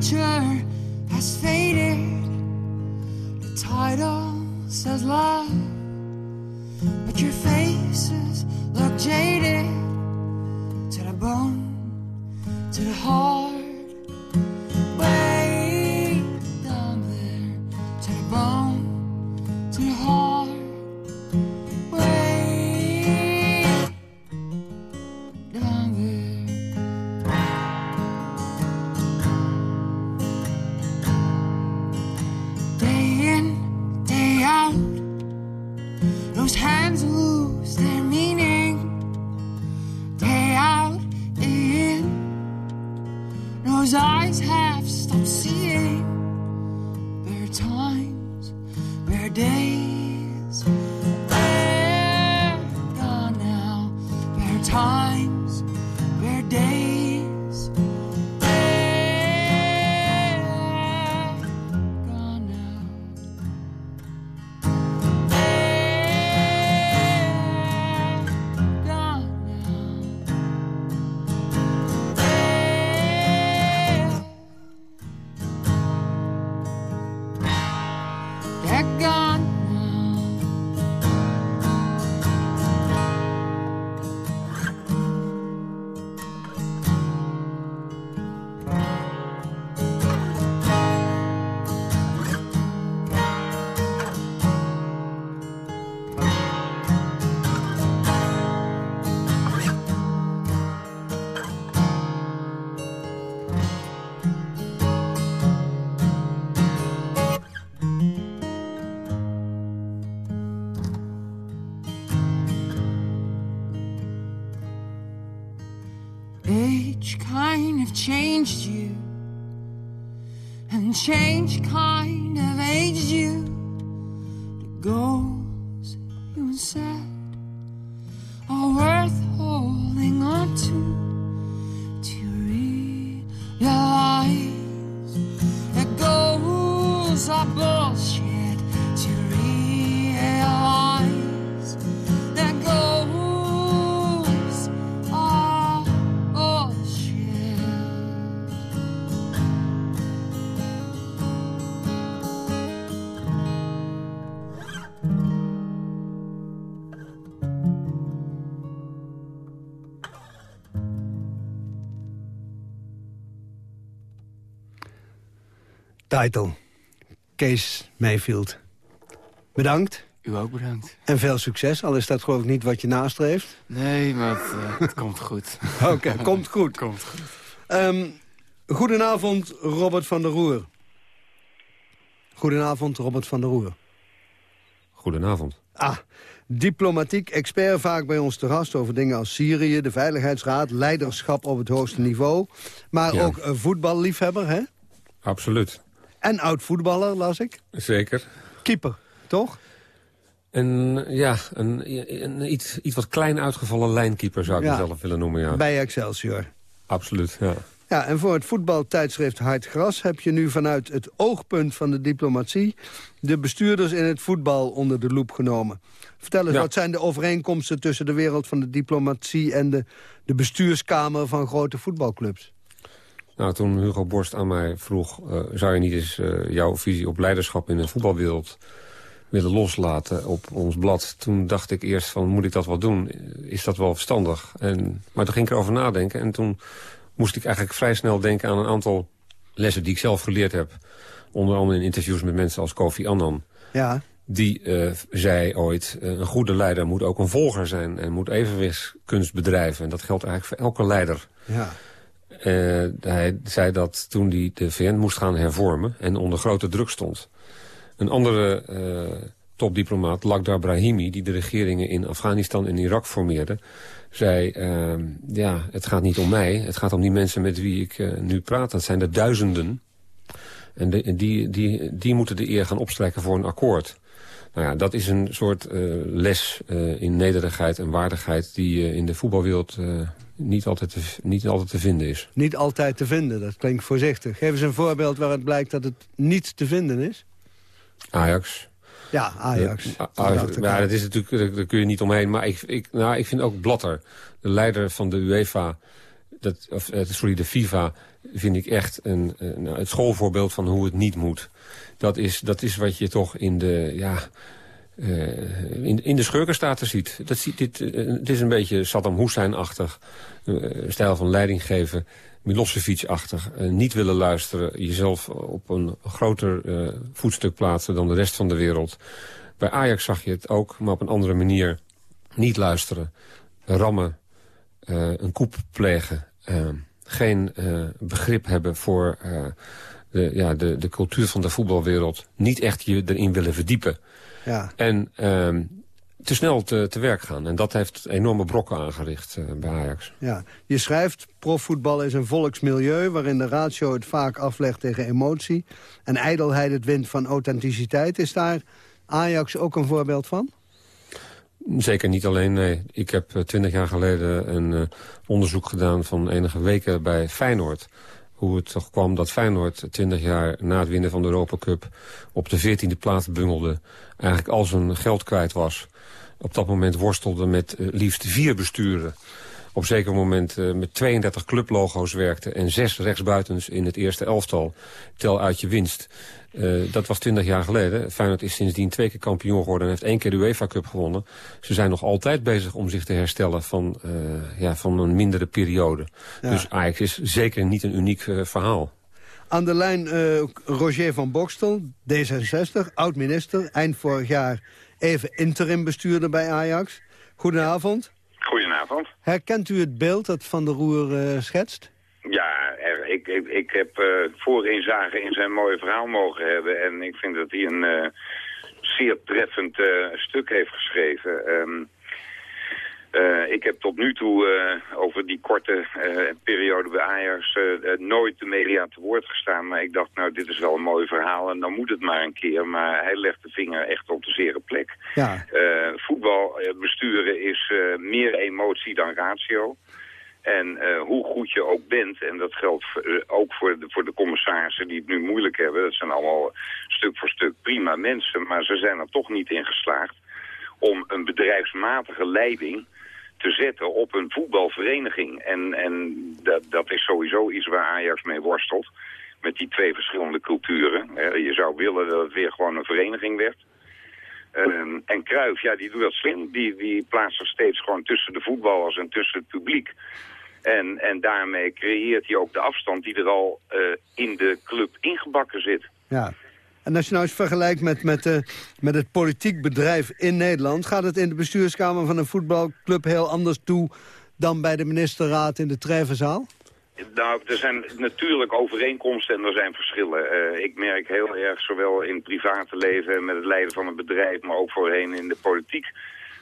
Has faded. The title says love, but your faces look jaded to the bone, to the heart. Age kind of changed you, and change kind of aged you. The goals Title. Kees Mayfield. Bedankt. U ook bedankt. En veel succes, al is dat geloof ik niet wat je nastreeft. Nee, maar het, eh, het komt goed. Oké, komt goed. Komt goed. Ehm, goedenavond, Robert van der Roer. Goedenavond, Robert van der Roer. Goedenavond. Ah, diplomatiek expert vaak bij ons te gast over dingen als Syrië, de Veiligheidsraad, leiderschap op het hoogste niveau. Maar Ja. ook een voetballiefhebber, hè? Absoluut. En oud-voetballer, las ik. Zeker. Keeper, toch? En ja, een, een iets, iets wat klein uitgevallen lijnkeeper zou ik Ja. mezelf willen noemen, ja. Bij Excelsior. Absoluut, ja. Ja, en voor het voetbaltijdschrift Hard Gras heb je nu vanuit het oogpunt van de diplomatie... de bestuurders in het voetbal onder de loep genomen. Vertel eens, Ja. wat zijn de overeenkomsten tussen de wereld van de diplomatie... en de, de bestuurskamer van grote voetbalclubs? Nou, toen Hugo Borst aan mij vroeg... eh, zou je niet eens eh, jouw visie op leiderschap in de voetbalwereld willen loslaten op ons blad. Toen dacht ik eerst van, moet ik dat wel doen? Is dat wel verstandig? En, maar toen ging ik erover nadenken en toen moest ik eigenlijk vrij snel denken aan een aantal lessen die ik zelf geleerd heb. Onder andere in interviews met mensen als Kofi Annan. Ja. Die eh, zei ooit, een goede leider moet ook een volger zijn... en moet evenwichtskunst bedrijven. En dat geldt eigenlijk voor elke leider. Ja. Eh, hij zei dat toen hij de VN moest gaan hervormen en onder grote druk stond. Een andere eh, topdiplomaat, Lakhdar Brahimi, die de regeringen in Afghanistan en Irak formeerde, zei, ehm, ja, het gaat niet om mij, het gaat om die mensen met wie ik eh, nu praat. Dat zijn er duizenden. En die, die, die moeten de eer gaan opstrijken voor een akkoord. Nou ja, dat is een soort eh, les eh, in nederigheid en waardigheid... die eh, in de voetbalwereld niet, altijd te, niet altijd te vinden is. Niet altijd te vinden, dat klinkt voorzichtig. Geef eens een voorbeeld waaruit blijkt dat het niet te vinden is. Ajax. Ja, Ajax. Ja, Dat Ajax, ja, dat is natuurlijk, daar- kun je niet omheen. Maar ik, ik, nou, ik vind ook Blatter, de leider van de UEFA... dat, of, sorry, de FIFA vind ik echt een, een, het schoolvoorbeeld van hoe het niet moet. Dat is, dat is wat je toch in de... Ja, uh, in, in de schurkenstaten ziet. Dat ziet dit, uh, het is een beetje Saddam Hussein-achtig. Uh, stijl van leiding geven. Milosevic-achtig. niet willen luisteren. Jezelf op een groter voetstuk plaatsen dan de rest van de wereld. Bij Ajax zag je het ook, maar op een andere manier. Niet luisteren. Rammen. een koep plegen. geen begrip hebben voor de, ja, de, de cultuur van de voetbalwereld. Niet echt je erin willen verdiepen. Ja. En ehm, te snel te, te werk gaan. En dat heeft enorme brokken aangericht uh, bij Ajax. Ja. Je schrijft, profvoetbal is een volksmilieu... waarin de ratio het vaak aflegt tegen emotie... en ijdelheid het wint van authenticiteit. Is daar Ajax ook een voorbeeld van? Zeker niet alleen, nee. Ik heb eh, twintig jaar geleden een uh, onderzoek gedaan van enige weken bij Feyenoord hoe het toch kwam dat Feyenoord 20 jaar na het winnen van de Europa Cup op de 14e plaats bungelde. Eigenlijk al zijn geld kwijt was. Op dat moment worstelde met uh, liefst vier besturen. Op zeker moment uh, met 32 clublogo's werkte en zes rechtsbuitens in het eerste elftal. Tel uit je winst. Uh, dat was 20 jaar geleden. Feyenoord is sindsdien twee keer kampioen geworden... en heeft één keer de UEFA Cup gewonnen. Ze zijn nog altijd bezig om zich te herstellen van, uh, ja, van een mindere periode. Ja. Dus Ajax is zeker niet een uniek uh, verhaal. Aan de lijn Roger van Bokstel, D66, oud-minister. Eind vorig jaar even interim bestuurder bij Ajax. Goedenavond. Goedenavond. Herkent u het beeld dat Van der Roer schetst? Ja, ik, heb uh, voorinzage in zijn mooie verhaal mogen hebben. En ik vind dat hij een uh, zeer treffend uh, stuk heeft geschreven. Um, ik heb tot nu toe over die korte periode bij Ajax nooit de media te woord gestaan. Maar ik dacht, nou, dit is wel een mooi verhaal en dan moet het maar een keer. Maar hij legt de vinger echt op de zere plek. Ja. voetbal besturen is meer emotie dan ratio. En uh, hoe goed je ook bent, en dat geldt uh, ook voor de, voor de commissarissen die het nu moeilijk hebben. Dat zijn allemaal stuk voor stuk prima mensen, maar ze zijn er toch niet in geslaagd om een bedrijfsmatige leiding te zetten op een voetbalvereniging. En, en dat, dat is sowieso iets waar Ajax mee worstelt. Met die twee verschillende culturen. Je zou willen dat het weer gewoon een vereniging werd. Um, en Cruijff, ja, die doet dat slim. Die, die plaatst zich steeds gewoon tussen de voetballers en tussen het publiek. En, en daarmee creëert hij ook de afstand die er al uh, in de club ingebakken zit. Ja. En als je nou eens vergelijkt met, met, uh, met het politiek bedrijf in Nederland... gaat het in de bestuurskamer van een voetbalclub heel anders toe... dan bij de ministerraad in de Trevenzaal? Nou, er zijn natuurlijk overeenkomsten en er zijn verschillen. Uh, ik merk heel erg, zowel in het private leven met het leiden van een bedrijf... maar ook voorheen in de politiek...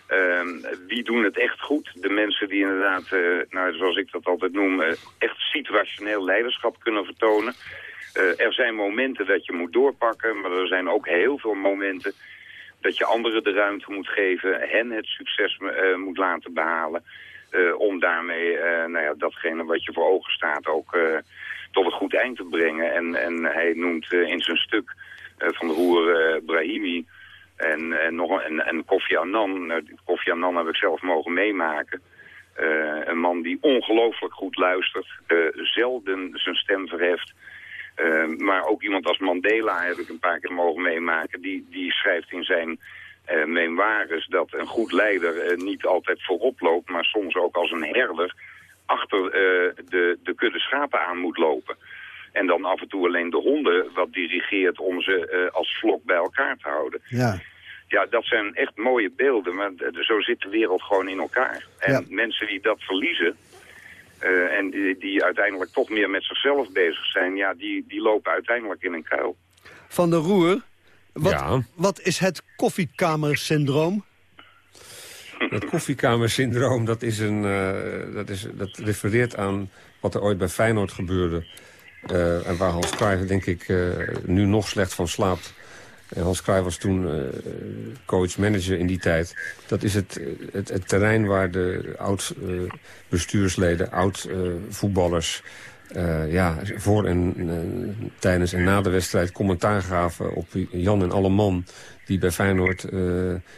Uh, wie doen het echt goed? De mensen die inderdaad, uh, nou, zoals ik dat altijd noem... Uh, echt situationeel leiderschap kunnen vertonen. er zijn momenten dat je moet doorpakken... maar er zijn ook heel veel momenten dat je anderen de ruimte moet geven... hen het succes moet laten behalen... Om daarmee nou ja, datgene wat je voor ogen staat ook tot een goed eind te brengen. En, en hij noemt in zijn stuk van de roer Brahimi en, en, nog een, en Kofi Annan. Nou, Kofi Annan heb ik zelf mogen meemaken. een man die ongelooflijk goed luistert, zelden zijn stem verheft. maar ook iemand als Mandela heb ik een paar keer mogen meemaken. Die, die schrijft in zijn memoires dat een goed leider niet altijd voorop loopt, maar soms ook als een herder achter de, de kudde schapen aan moet lopen. En dan af en toe alleen de honden wat dirigeert om ze als vlok bij elkaar te houden. Ja. Ja, dat zijn echt mooie beelden, maar zo zit de wereld gewoon in elkaar. En ja. mensen die dat verliezen, en die, die uiteindelijk toch meer met zichzelf bezig zijn, ja, die, die lopen uiteindelijk in een kuil. Van de Roer, wat, ja. wat is het koffiekamersyndroom? Het koffiekamersyndroom, dat, is een, uh, dat, is, dat refereert aan wat er ooit bij Feyenoord gebeurde. Uh, en waar Hans Cruijff, denk ik, uh, nu nog slecht van slaapt. En Hans Cruijff was toen coach-manager in die tijd. Dat is het, het, het terrein waar de oud-bestuursleden, oud-voetballers... eh, ja, voor en eh, tijdens en na de wedstrijd commentaar gaven op Jan en alle man die bij Feyenoord eh,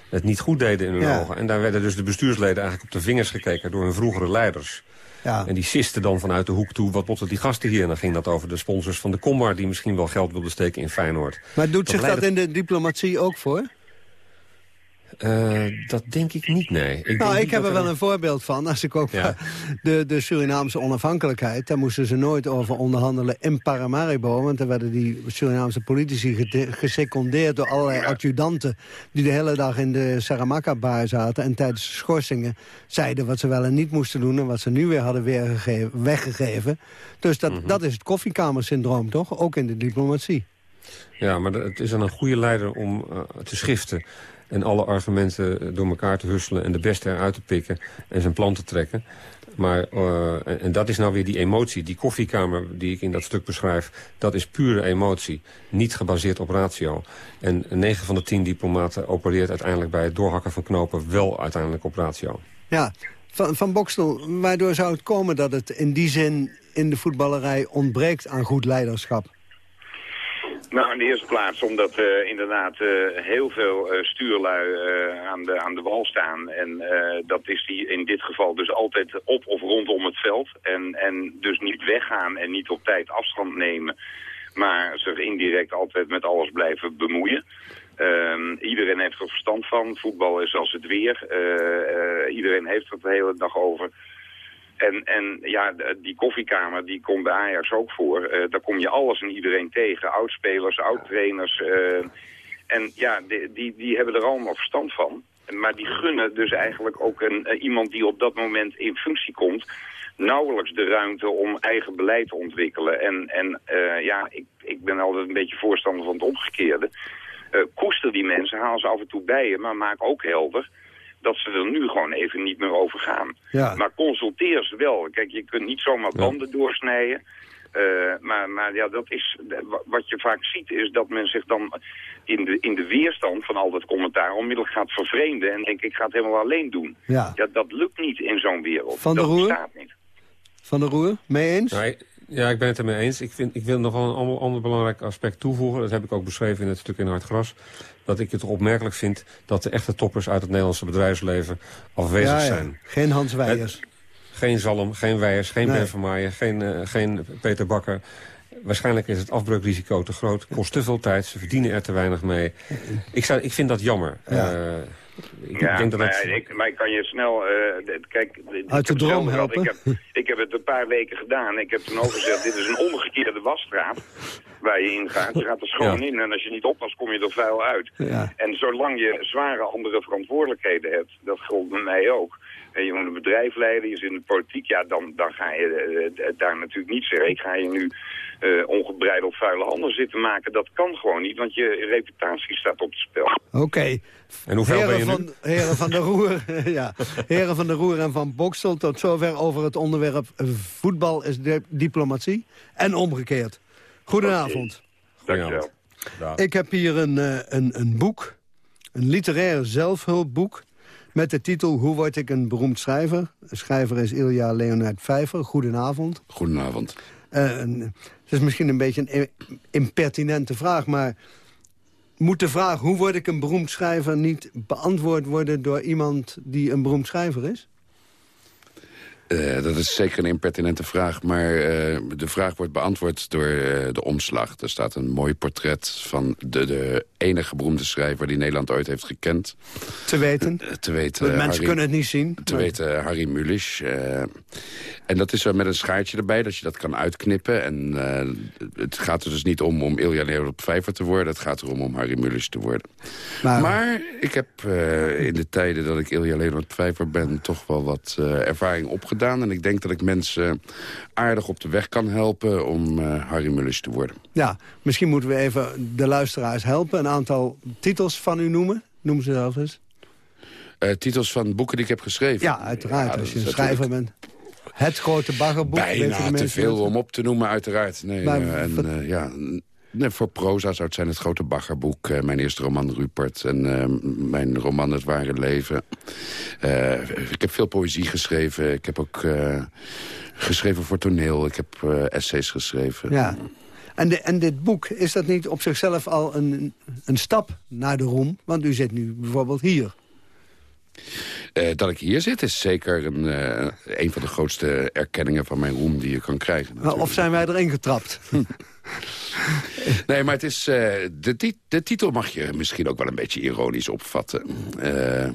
het niet goed deden in hun Ja. ogen. En daar werden dus de bestuursleden eigenlijk op de vingers gekeken door hun vroegere leiders. Ja. En die sisten dan vanuit de hoek toe, wat botten die gasten hier? En dan ging dat over de sponsors van de Combar... die misschien wel geld wilden steken in Feyenoord. Maar doet Dat zich dat in de diplomatie ook voor? Eh, dat denk ik niet, nee. Ik nou, ik heb er wel een voorbeeld van. Als ik ook Ja. de, de Surinaamse onafhankelijkheid... daar moesten ze nooit over onderhandelen in Paramaribo... want dan werden die Surinaamse politici gesecondeerd... door allerlei adjudanten die de hele dag in de Saramaka-bar zaten... en tijdens de schorsingen zeiden wat ze wel en niet moesten doen... en wat ze nu weer hadden weergegeven, weggegeven. Dus dat, Mhm. dat is het koffiekamersyndroom, toch? Ook in de diplomatie. Ja, maar het is aan een goede leider om eh, te schiften... en alle argumenten eh, door elkaar te husselen... en de beste eruit te pikken en zijn plan te trekken. Maar, eh, en, dat is nou weer die emotie. Die koffiekamer die ik in dat stuk beschrijf... dat is pure emotie, niet gebaseerd op ratio. En 9 van de 10 diplomaten opereert uiteindelijk... bij het doorhakken van knopen wel uiteindelijk op ratio. Ja, van, van Bokstel, waardoor zou het komen dat het in die zin in de voetballerij ontbreekt aan goed leiderschap? Nou, in de eerste plaats omdat eh, inderdaad eh, heel veel eh, stuurlui eh, aan, de, aan de wal staan. En dat is die in dit geval dus altijd op of rondom het veld. En, en dus niet weggaan en niet op tijd afstand nemen. Maar zich indirect altijd met alles blijven bemoeien. Ehm, iedereen heeft er verstand van. Voetbal is als het weer. Iedereen heeft het de hele dag over. En, en ja, die koffiekamer die komt bij Ajax ook voor. Eh, daar kom je alles en iedereen tegen. Oudspelers, oud-trainers. eh, en ja, die, die, die hebben er allemaal verstand van. Maar die gunnen dus eigenlijk ook een, eh, iemand die op dat moment in functie komt... nauwelijks de ruimte om eigen beleid te ontwikkelen. En, en ja, ik, ik ben altijd een beetje voorstander van het omgekeerde. Koester die mensen, haal ze af en toe bij je, maar maak ook helder dat ze er nu gewoon even niet meer over gaan. Ja. Maar consulteer ze wel. Kijk, je kunt niet zomaar banden doorsnijden. Eh, maar, maar ja, dat is, wa- wat je vaak ziet is dat men zich dan in de, in de weerstand van al dat commentaar onmiddellijk gaat vervreemden en denkt ik ga het helemaal alleen doen. Ja. dat lukt niet in zo'n wereld. Van der dat Roer? bestaat niet. Van der Roer, mee eens? Ja, ik- ja, ik ben het ermee eens. Ik, vind, ik wil nog wel een ander, ander belangrijk aspect toevoegen. Dat heb ik ook beschreven in het stuk in Hard Gras. Dat ik het opmerkelijk vind dat de echte toppers uit het Nederlandse bedrijfsleven afwezig Ja, ja. zijn. Geen Hans Weijers. Geen Zalm, geen Weijers, geen Nee. Ben Vermaaien, geen, eh, geen Peter Bakker. Waarschijnlijk is het afbreukrisico te groot, kost te veel tijd, ze verdienen er te weinig mee. Ik, zou, ik vind dat jammer. Eh, ik ja, denk dat maar, het... ik, maar ik kan je snel... eh, kijk, Uit de droom helpen. Ik heb, ik heb het een paar weken gedaan. Ik heb toen ook gezegd, dit is een omgekeerde wasstraat waar je in gaat. Je gaat er schoon Ja. in en als je niet oppast kom je er vuil uit. Ja. En zolang je zware andere verantwoordelijkheden hebt, dat geldt bij mij ook. En je moet een bedrijf leiden, je zit in de politiek, ja, dan, dan ga je eh, eh, daar natuurlijk niet zeggen. Ik ga je nu eh, ongebreideld vuile handen zitten maken. Dat kan gewoon niet, want je reputatie staat op het spel. Oké. En hoe ver ben je heren nu? van, heren van der Roer, ja. Heren van der Roer en van Bokstel, tot zover over het onderwerp eh, voetbal is di- diplomatie. En omgekeerd. Goedenavond. Dankjewel. Ik heb hier een, eh, een, een boek, een literair zelfhulpboek... met de titel Hoe word ik een beroemd schrijver? Schrijver is Ilja Leonard Vijver. Goedenavond. Goedenavond. Eh, het is misschien een beetje een impertinente vraag, maar... moet de vraag hoe word ik een beroemd schrijver... niet beantwoord worden door iemand die een beroemd schrijver is? Eh, dat is zeker een impertinente vraag, maar eh, de vraag wordt beantwoord door eh, de omslag. Er staat een mooi portret van de, de enige beroemde schrijver die Nederland ooit heeft gekend. Te weten. Te weten Want mensen Harry- kunnen het niet zien. Te maar- weten Harry Mulisch. en dat is zo met een schaartje erbij, dat je dat kan uitknippen. En het gaat er dus niet om om Ilja Leeuwenhoek Vijver te worden. Het gaat erom om Harry Mulisch te worden. Maar- Maar, ik heb in de tijden dat ik Ilja Leeuwenhoek Vijver ben... toch wel wat ervaring opgedaan. En ik denk dat ik mensen aardig op de weg kan helpen om eh, Harry Mulisch te worden. Ja, misschien moeten we even de luisteraars helpen. Een aantal titels van u noemen. Noem ze zelf eens. Eh, titels van boeken die ik heb geschreven. Ja, uiteraard. Ja, als je een schrijver bent. Het grote baggerboek. Bijna te veel om op te noemen, uiteraard. Nee, Maar eh, en, ja, Nee, voor proza zou het zijn het grote baggerboek. eh, mijn eerste roman Rupert en eh, mijn roman Het Ware Leven. Eh, ik heb veel poëzie geschreven. Ik heb ook geschreven voor toneel. Ik heb essays geschreven. Ja. En, de, en dit boek, is dat niet op zichzelf al een, een stap naar de roem? Want u zit nu bijvoorbeeld hier. Dat ik hier zit is zeker een, een van de grootste erkenningen van mijn roem die je kan krijgen. Maar Of zijn wij erin getrapt? Nee, maar het is, eh, de, de titel mag je misschien ook wel een beetje ironisch opvatten. Eh,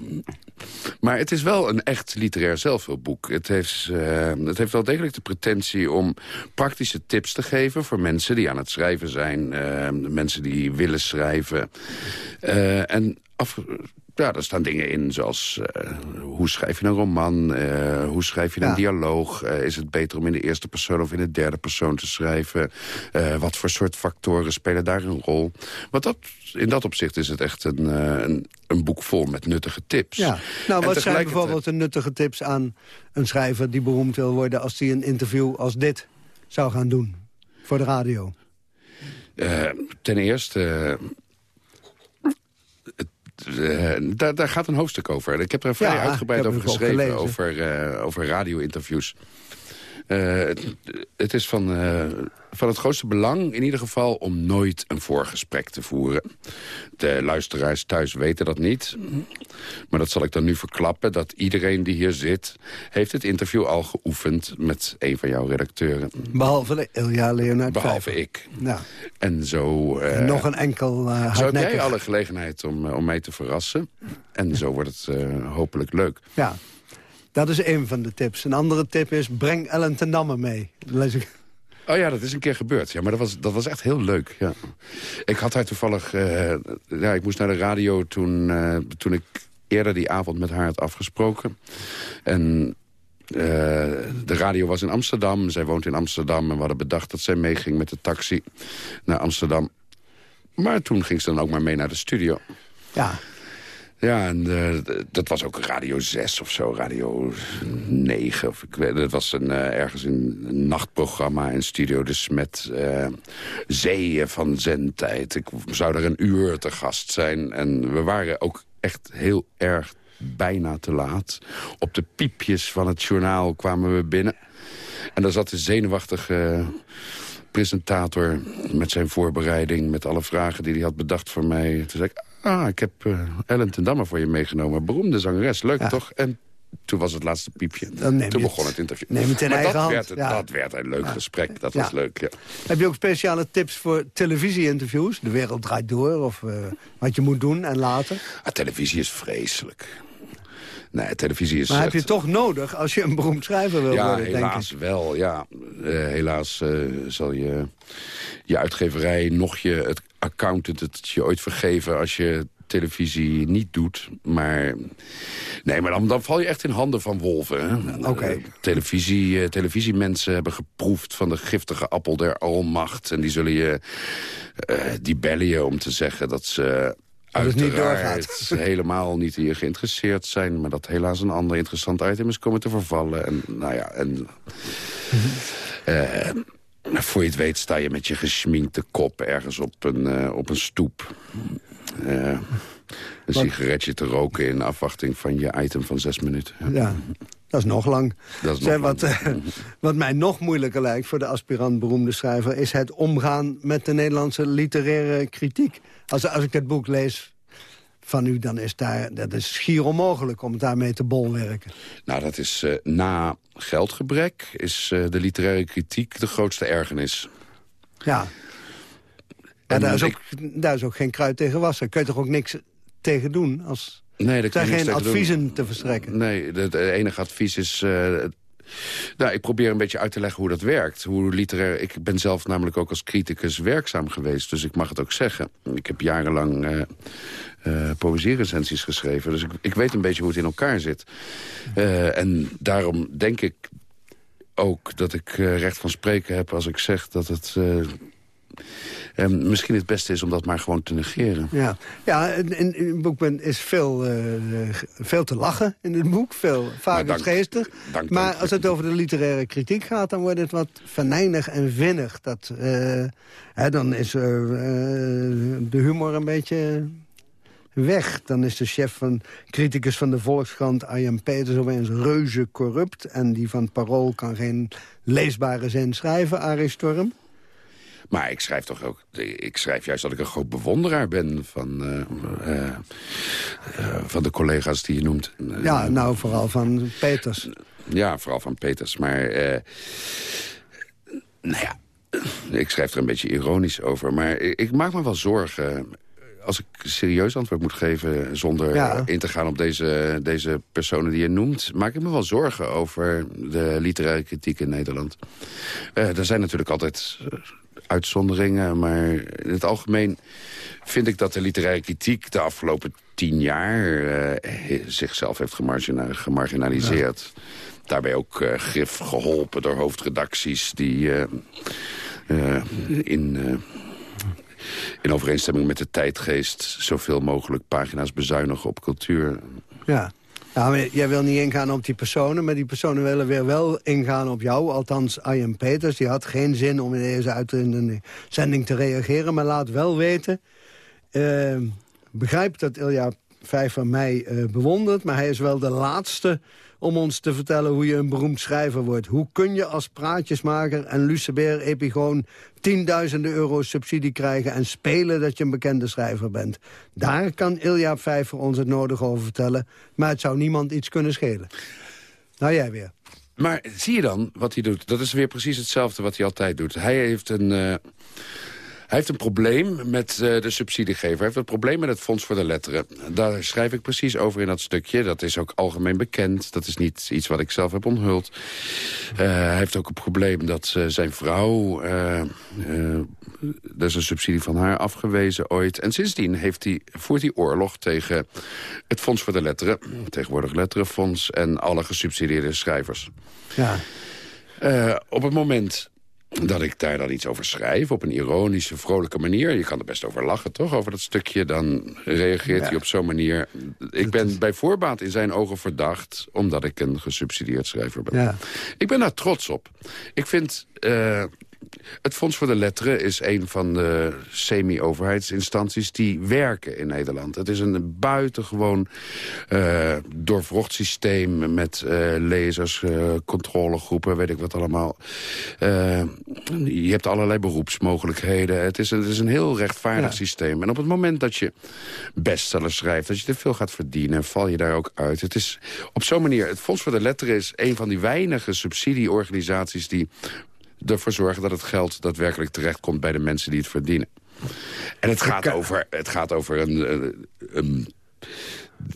maar het is wel een echt literair zelfhulpboek. Het heeft, eh, het heeft wel degelijk de pretentie om praktische tips te geven... voor mensen die aan het schrijven zijn, mensen die willen schrijven. En af, ja, er staan dingen in zoals eh, hoe schrijf je een roman, eh, hoe schrijf je een Ja. dialoog, Eh, is het beter om in de eerste persoon of in de derde persoon te schrijven, wat voor soort factoren spelen daar een rol. Want dat, in dat opzicht is het echt een, een, een boek vol met nuttige tips. Ja. Nou, En wat zijn bijvoorbeeld de nuttige tips aan een schrijver... die beroemd wil worden als hij een interview als dit zou gaan doen? Voor de radio. Ten eerste... het- daar, daar gaat een hoofdstuk over. Ik heb er vrij Ja, uitgebreid over geschreven, over, eh, over radio-interviews. Eh, het, het is van, eh, van het grootste belang in ieder geval om nooit een voorgesprek te voeren. De luisteraars thuis weten dat niet. Maar dat zal ik dan nu verklappen. Dat iedereen die hier zit, heeft het interview al geoefend met een van jouw redacteuren. Behalve Ilja Leonard Behalve Vijver. ik. Ja. En zo... eh, En nog een enkel eh zo heb jij alle gelegenheid om, om mij te verrassen. En zo wordt het hopelijk leuk. Ja, dat is een van de tips. Een andere tip is, breng Ellen ten Damme mee. Lees ik. Oh ja, dat is een keer gebeurd. Ja, maar dat was, dat was echt heel leuk. Ja. Ik had haar toevallig... eh, ja, ik moest naar de radio toen, eh, toen ik eerder die avond met haar had afgesproken. En eh, de radio was in Amsterdam. Zij woont in Amsterdam. En we hadden bedacht dat zij meeging met de taxi naar Amsterdam. Maar toen ging ze dan ook maar mee naar de studio. Ja. Ja, en eh, dat was ook Radio 6 of zo, Radio 9. Of ik weet, dat was een, eh, ergens een, nachtprogramma in Studio de Smet. eh zeeën van zendtijd. Ik zou er een uur te gast zijn. En we waren ook echt heel erg bijna te laat. Op de piepjes van het journaal kwamen we binnen. En daar zat de zenuwachtige presentator met zijn voorbereiding... met alle vragen die hij had bedacht voor mij. Toen zei ik, ah, ik heb eh, Ellen ten Damme voor je meegenomen. Beroemde zangeres, leuk toch? En toen was het laatste piepje. Dan toen begon het- interview. neem het in maar eigen dat hand, werd, het- ja. dat werd een leuk gesprek, dat was leuk, ja. Heb je ook speciale tips voor televisie-interviews? De wereld draait door, of eh, wat je moet doen en laten. Ah, televisie is vreselijk. Nee, televisie is... Maar heb je toch nodig als je een beroemd schrijver wil ja, worden, denk helaas ik. wel. Ja. Eh, helaas zal je, je uitgeverij nog je het accountant het je ooit vergeven als je televisie niet doet. Maar, nee, maar dan, dan val je echt in handen van wolven. Oké. Eh, televisie, eh, televisiemensen hebben geproefd van de giftige appel der almacht. En die zullen je, eh, die bellen je om te zeggen dat ze... Dat het niet Uiteraard helemaal niet in je geïnteresseerd zijn... maar dat helaas een ander interessant item is komen te vervallen. En nou ja, en... eh, voor je het weet sta je met je geschminkte kop ergens op een, eh, op een stoep. Eh, een Wat- sigaretje te roken in afwachting van je item van zes minuten. Ja, dat is nog lang. Dat is wat, eh, wat mij nog moeilijker lijkt voor de aspirant beroemde schrijver... is het omgaan met de Nederlandse literaire kritiek. Als, als ik het boek lees van u, dan is daar, dat is schier onmogelijk om daarmee te bolwerken. Nou, dat is eh, na geldgebrek is eh, de literaire kritiek de grootste ergernis. Ja. ja En daar, is ik- ook, daar is ook geen kruid tegen wassen. Kun je toch ook niks tegen doen? Als, Nee, er zijn geen doen. adviezen te verstrekken. Nee, het enige advies is... eh, nou, ik probeer een beetje uit te leggen hoe dat werkt. Hoe literair... Ik ben zelf namelijk ook als criticus werkzaam geweest. Dus ik mag het ook zeggen. Ik heb jarenlang eh eh, poëzierecensies geschreven. Dus ik, ik weet een beetje hoe het in elkaar zit. Eh, en daarom denk ik ook dat ik recht van spreken heb... als ik zeg dat het... eh, eh, misschien het beste is om dat maar gewoon te negeren. Ja, ja in, in, het boek ben- is veel, eh, veel te lachen in het boek. Veel, vaak dank. geestig. Dank, maar dank. als het over de literaire kritiek gaat... dan wordt het wat venijnig en vinnig. Dat, eh, hè, dan is eh, de humor een beetje weg. Dan is de chef van criticus van de Volkskrant, Arjan Peters, opeens reuze corrupt. En die van Parool kan geen leesbare zin schrijven, Arie Storm. Maar ik schrijf toch ook... Ik schrijf juist dat ik een groot bewonderaar ben van, eh, eh, eh, van de collega's die je noemt. Ja, nou vooral van Peters. Ja, vooral van Peters. Maar, nou ja, ik schrijf er een beetje ironisch over. Maar ik, maak me wel zorgen... Als ik serieus antwoord moet geven zonder Ja. in te gaan op deze, deze personen die je noemt... maak ik me wel zorgen over de literaire kritiek in Nederland. Er zijn natuurlijk altijd uitzonderingen, maar in het algemeen vind ik dat de literaire kritiek de afgelopen tien jaar eh, zichzelf heeft gemargina- gemarginaliseerd. Daarbij ook eh, grif geholpen door hoofdredacties die eh, in, in overeenstemming met de tijdgeest zoveel mogelijk pagina's bezuinigen op cultuur. Ja. Maar jij wil niet ingaan op die personen, maar die personen willen weer wel ingaan op jou. Althans, Arjen Peters, die had geen zin om in deze uitzending te reageren... maar laat wel weten, eh, begrijp dat Ilja Vijver mij eh, bewondert... maar hij is wel de laatste om ons te vertellen hoe je een beroemd schrijver wordt. Hoe kun je als praatjesmaker en Lucebert Epigoon... tienduizenden euro subsidie krijgen en spelen dat je een bekende schrijver bent? Daar kan Ilja Vijver ons het nodig over vertellen... maar het zou niemand iets kunnen schelen. Nou, jij weer. Maar zie je dan wat hij doet? Dat is weer precies hetzelfde wat hij altijd doet. Hij heeft een, eh, hij heeft een probleem met eh, de subsidiegever. Hij heeft een probleem met het Fonds voor de Letteren. Daar schrijf ik precies over in dat stukje. Dat is ook algemeen bekend. Dat is niet iets wat ik zelf heb onthuld. Eh, hij heeft ook een probleem dat eh, zijn vrouw... er is een subsidie van haar afgewezen ooit. En sindsdien heeft hij, voert hij oorlog tegen het Fonds voor de Letteren. Tegenwoordig Letterenfonds en alle gesubsidieerde schrijvers. Ja. Op het moment dat ik daar dan iets over schrijf... op een ironische, vrolijke manier... je kan er best over lachen, toch, over dat stukje... dan reageert Ja. hij op zo'n manier. Ik ben bij voorbaat in zijn ogen verdacht... omdat ik een gesubsidieerd schrijver ben. Ja. Ik ben daar trots op. Ik vind... eh, het Fonds voor de Letteren is een van de semi-overheidsinstanties die werken in Nederland. Het is een buitengewoon eh doorvrocht systeem met eh, lezers, eh, controlegroepen, weet ik wat allemaal. Je hebt allerlei beroepsmogelijkheden. Het is een, het is een heel rechtvaardig Ja. systeem. En op het moment dat je bestsellers schrijft, dat je er veel gaat verdienen, val je daar ook uit. Het is op zo'n manier, het Fonds voor de Letteren is een van die weinige subsidieorganisaties die ervoor zorgen dat het geld daadwerkelijk terechtkomt bij de mensen die het verdienen. En het gaat over, het gaat over een, een, een-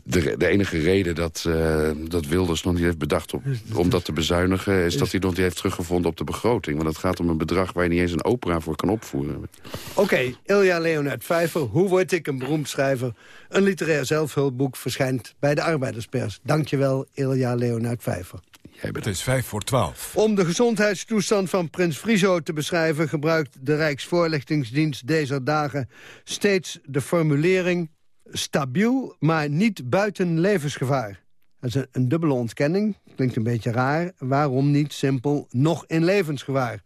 de, de enige reden dat, eh, dat Wilders nog niet heeft bedacht om, om dat te bezuinigen... is dat hij nog niet heeft teruggevonden op de begroting. Want het gaat om een bedrag waar je niet eens een opera voor kan opvoeren. Oké, Ilja Leonard Vijver, Hoe word ik een beroemd schrijver? Een literair zelfhulpboek verschijnt bij de Arbeiderspers. Dankjewel, Ilja Leonard Vijver. Het is vijf voor twaalf. Om de gezondheidstoestand van prins Friso te beschrijven... gebruikt de Rijksvoorlichtingsdienst deze dagen steeds de formulering... stabiel, maar niet buiten levensgevaar. Dat is een, een dubbele ontkenning. Klinkt een beetje raar. Waarom niet simpel nog in levensgevaar?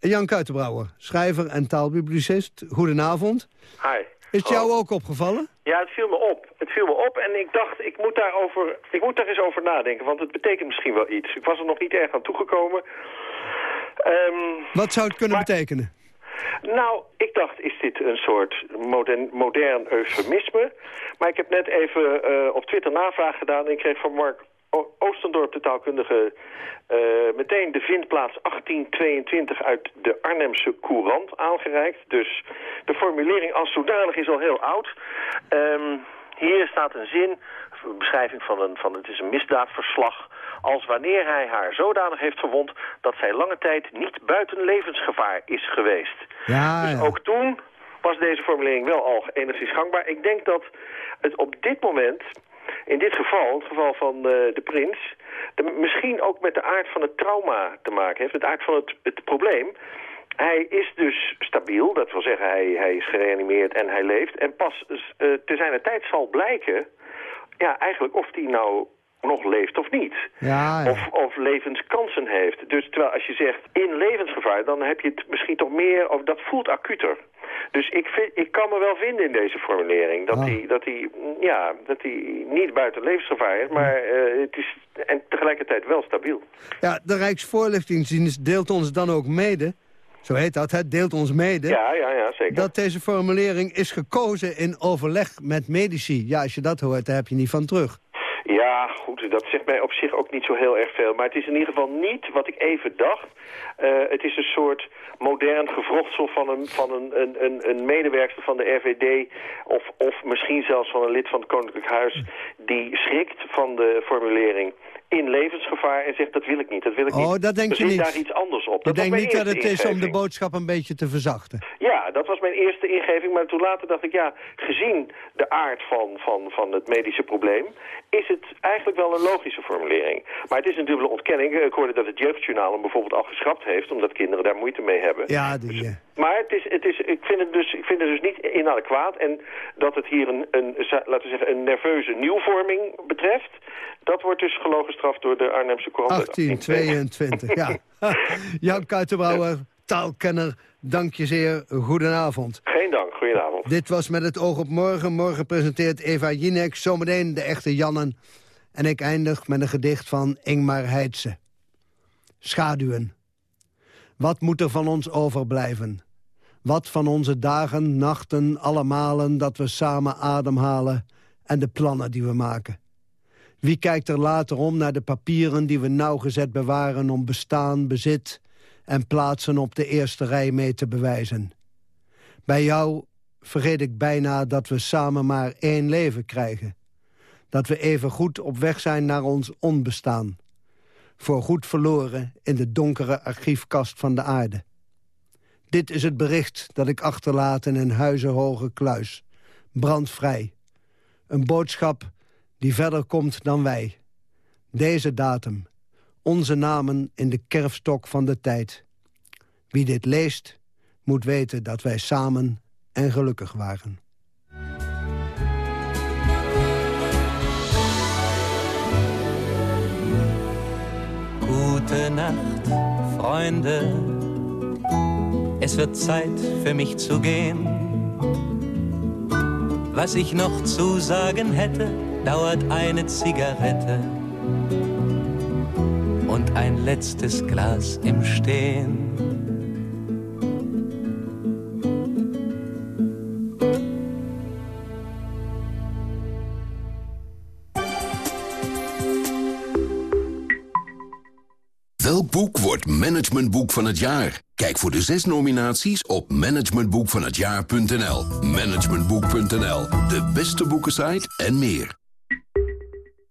Jan Kuitenbrouwer, schrijver en taalpublicist. Goedenavond. Hi. Is het jou ook opgevallen? Ja, het viel me op. Het viel me op en ik dacht, ik moet, daarover, ik moet daar eens over nadenken, want het betekent misschien wel iets. Ik was er nog niet erg aan toegekomen. Ehm, Wat zou het kunnen betekenen? nou, ik dacht, is dit een soort modern, modern eufemisme? Maar ik heb net even eh, op Twitter navraag gedaan en ik kreeg van Mark Oostendorp, de taalkundige, eh, meteen de vindplaats 1822 uit de Arnhemse Courant aangereikt. Dus de formulering als zodanig is al heel oud. Ehm, hier staat een zin, een beschrijving van een, van het is een misdaadverslag. Als wanneer hij haar zodanig heeft verwond dat zij lange tijd niet buiten levensgevaar is geweest. Ja, Dus ook toen was deze formulering wel al enigszins gangbaar. Ik denk dat het op dit moment, in dit geval, het geval van eh, de prins... misschien ook met de aard van het trauma te maken heeft, met de aard van het, het probleem... Hij is dus stabiel, dat wil zeggen hij, hij is gereanimeerd en hij leeft. En pas uh, te zijner tijd zal blijken, ja, eigenlijk of hij nou nog leeft of niet. Ja, ja. Of, of levenskansen heeft. Dus terwijl als je zegt in levensgevaar, dan heb je het misschien toch meer, of dat voelt acuter. Dus ik, vind, ik kan me wel vinden in deze formulering. Dat Ah. hij dat ja, dat niet buiten levensgevaar is, maar eh, het is en tegelijkertijd wel stabiel. Ja, de Rijksvoorlichtingsdienst deelt ons dan ook mede... zo heet dat, het deelt ons mede... Ja, ja, ja, zeker. dat deze formulering is gekozen in overleg met medici. Ja, als je dat hoort, daar heb je niet van terug. Ja, goed, dat zegt mij op zich ook niet zo heel erg veel. Maar het is in ieder geval niet wat ik even dacht. Eh, het is een soort modern gevrochtsel van een, van een, een, een, medewerker van de RVD... Of, of misschien zelfs van een lid van het Koninklijk Huis... die schrikt van de formulering in levensgevaar en zegt dat wil ik niet, dat wil ik niet. Oh, dat denk je niet. daar iets anders op. Ik Dat was denk niet dat het is om de boodschap een beetje te verzachten. Ja, dat was mijn eerste ingeving. Maar toen later dacht ik, ja, gezien de aard van, van, van het medische probleem... is het eigenlijk wel een logische formulering. Maar het is een dubbele ontkenning. Ik hoorde dat het Jeugdjournaal hem bijvoorbeeld al geschrapt heeft... omdat kinderen daar moeite mee hebben. Ja, die, Maar het is, het is, ik, vind het dus, ik vind het dus niet inadequaat. En dat het hier een, een, laten we zeggen, een nerveuze nieuwvorming betreft... dat wordt dus gelogen gestraft door de Arnhemse Courant. 1822, ja. Jan Kuitenbrouwer, taalkenner, dank je zeer. Goedenavond. Geen dank, goedenavond. Dit was Met het oog op morgen. Morgen presenteert Eva Jinek zometeen de echte Jannen. En ik eindig met een gedicht van Ingmar Heitse. Schaduwen. Wat moet er van ons overblijven? Wat van onze dagen, nachten, alle malen dat we samen ademhalen... en de plannen die we maken? Wie kijkt er later om naar de papieren die we nauwgezet bewaren... om bestaan, bezit en plaatsen op de eerste rij mee te bewijzen? Bij jou vergeet ik bijna dat we samen maar één leven krijgen. Dat we even goed op weg zijn naar ons onbestaan. Voor goed verloren in de donkere archiefkast van de aarde. Dit is het bericht dat ik achterlaat in een huizenhoge kluis. Brandvrij. Een boodschap die verder komt dan wij. Deze datum. Onze namen in de kerfstok van de tijd. Wie dit leest, moet weten dat wij samen en gelukkig waren. Gute Nacht, Freunde. Es wird Zeit für mich zu gehen. Was ich noch zu sagen hätte, dauert eine Zigarette und ein letztes Glas im Stehen. Welk boek wordt managementboek van het jaar? Kijk voor de zes nominaties op managementboekvanhetjaar.nl. Managementboek.nl, de beste boekensite en meer.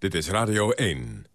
Dit is Radio 1.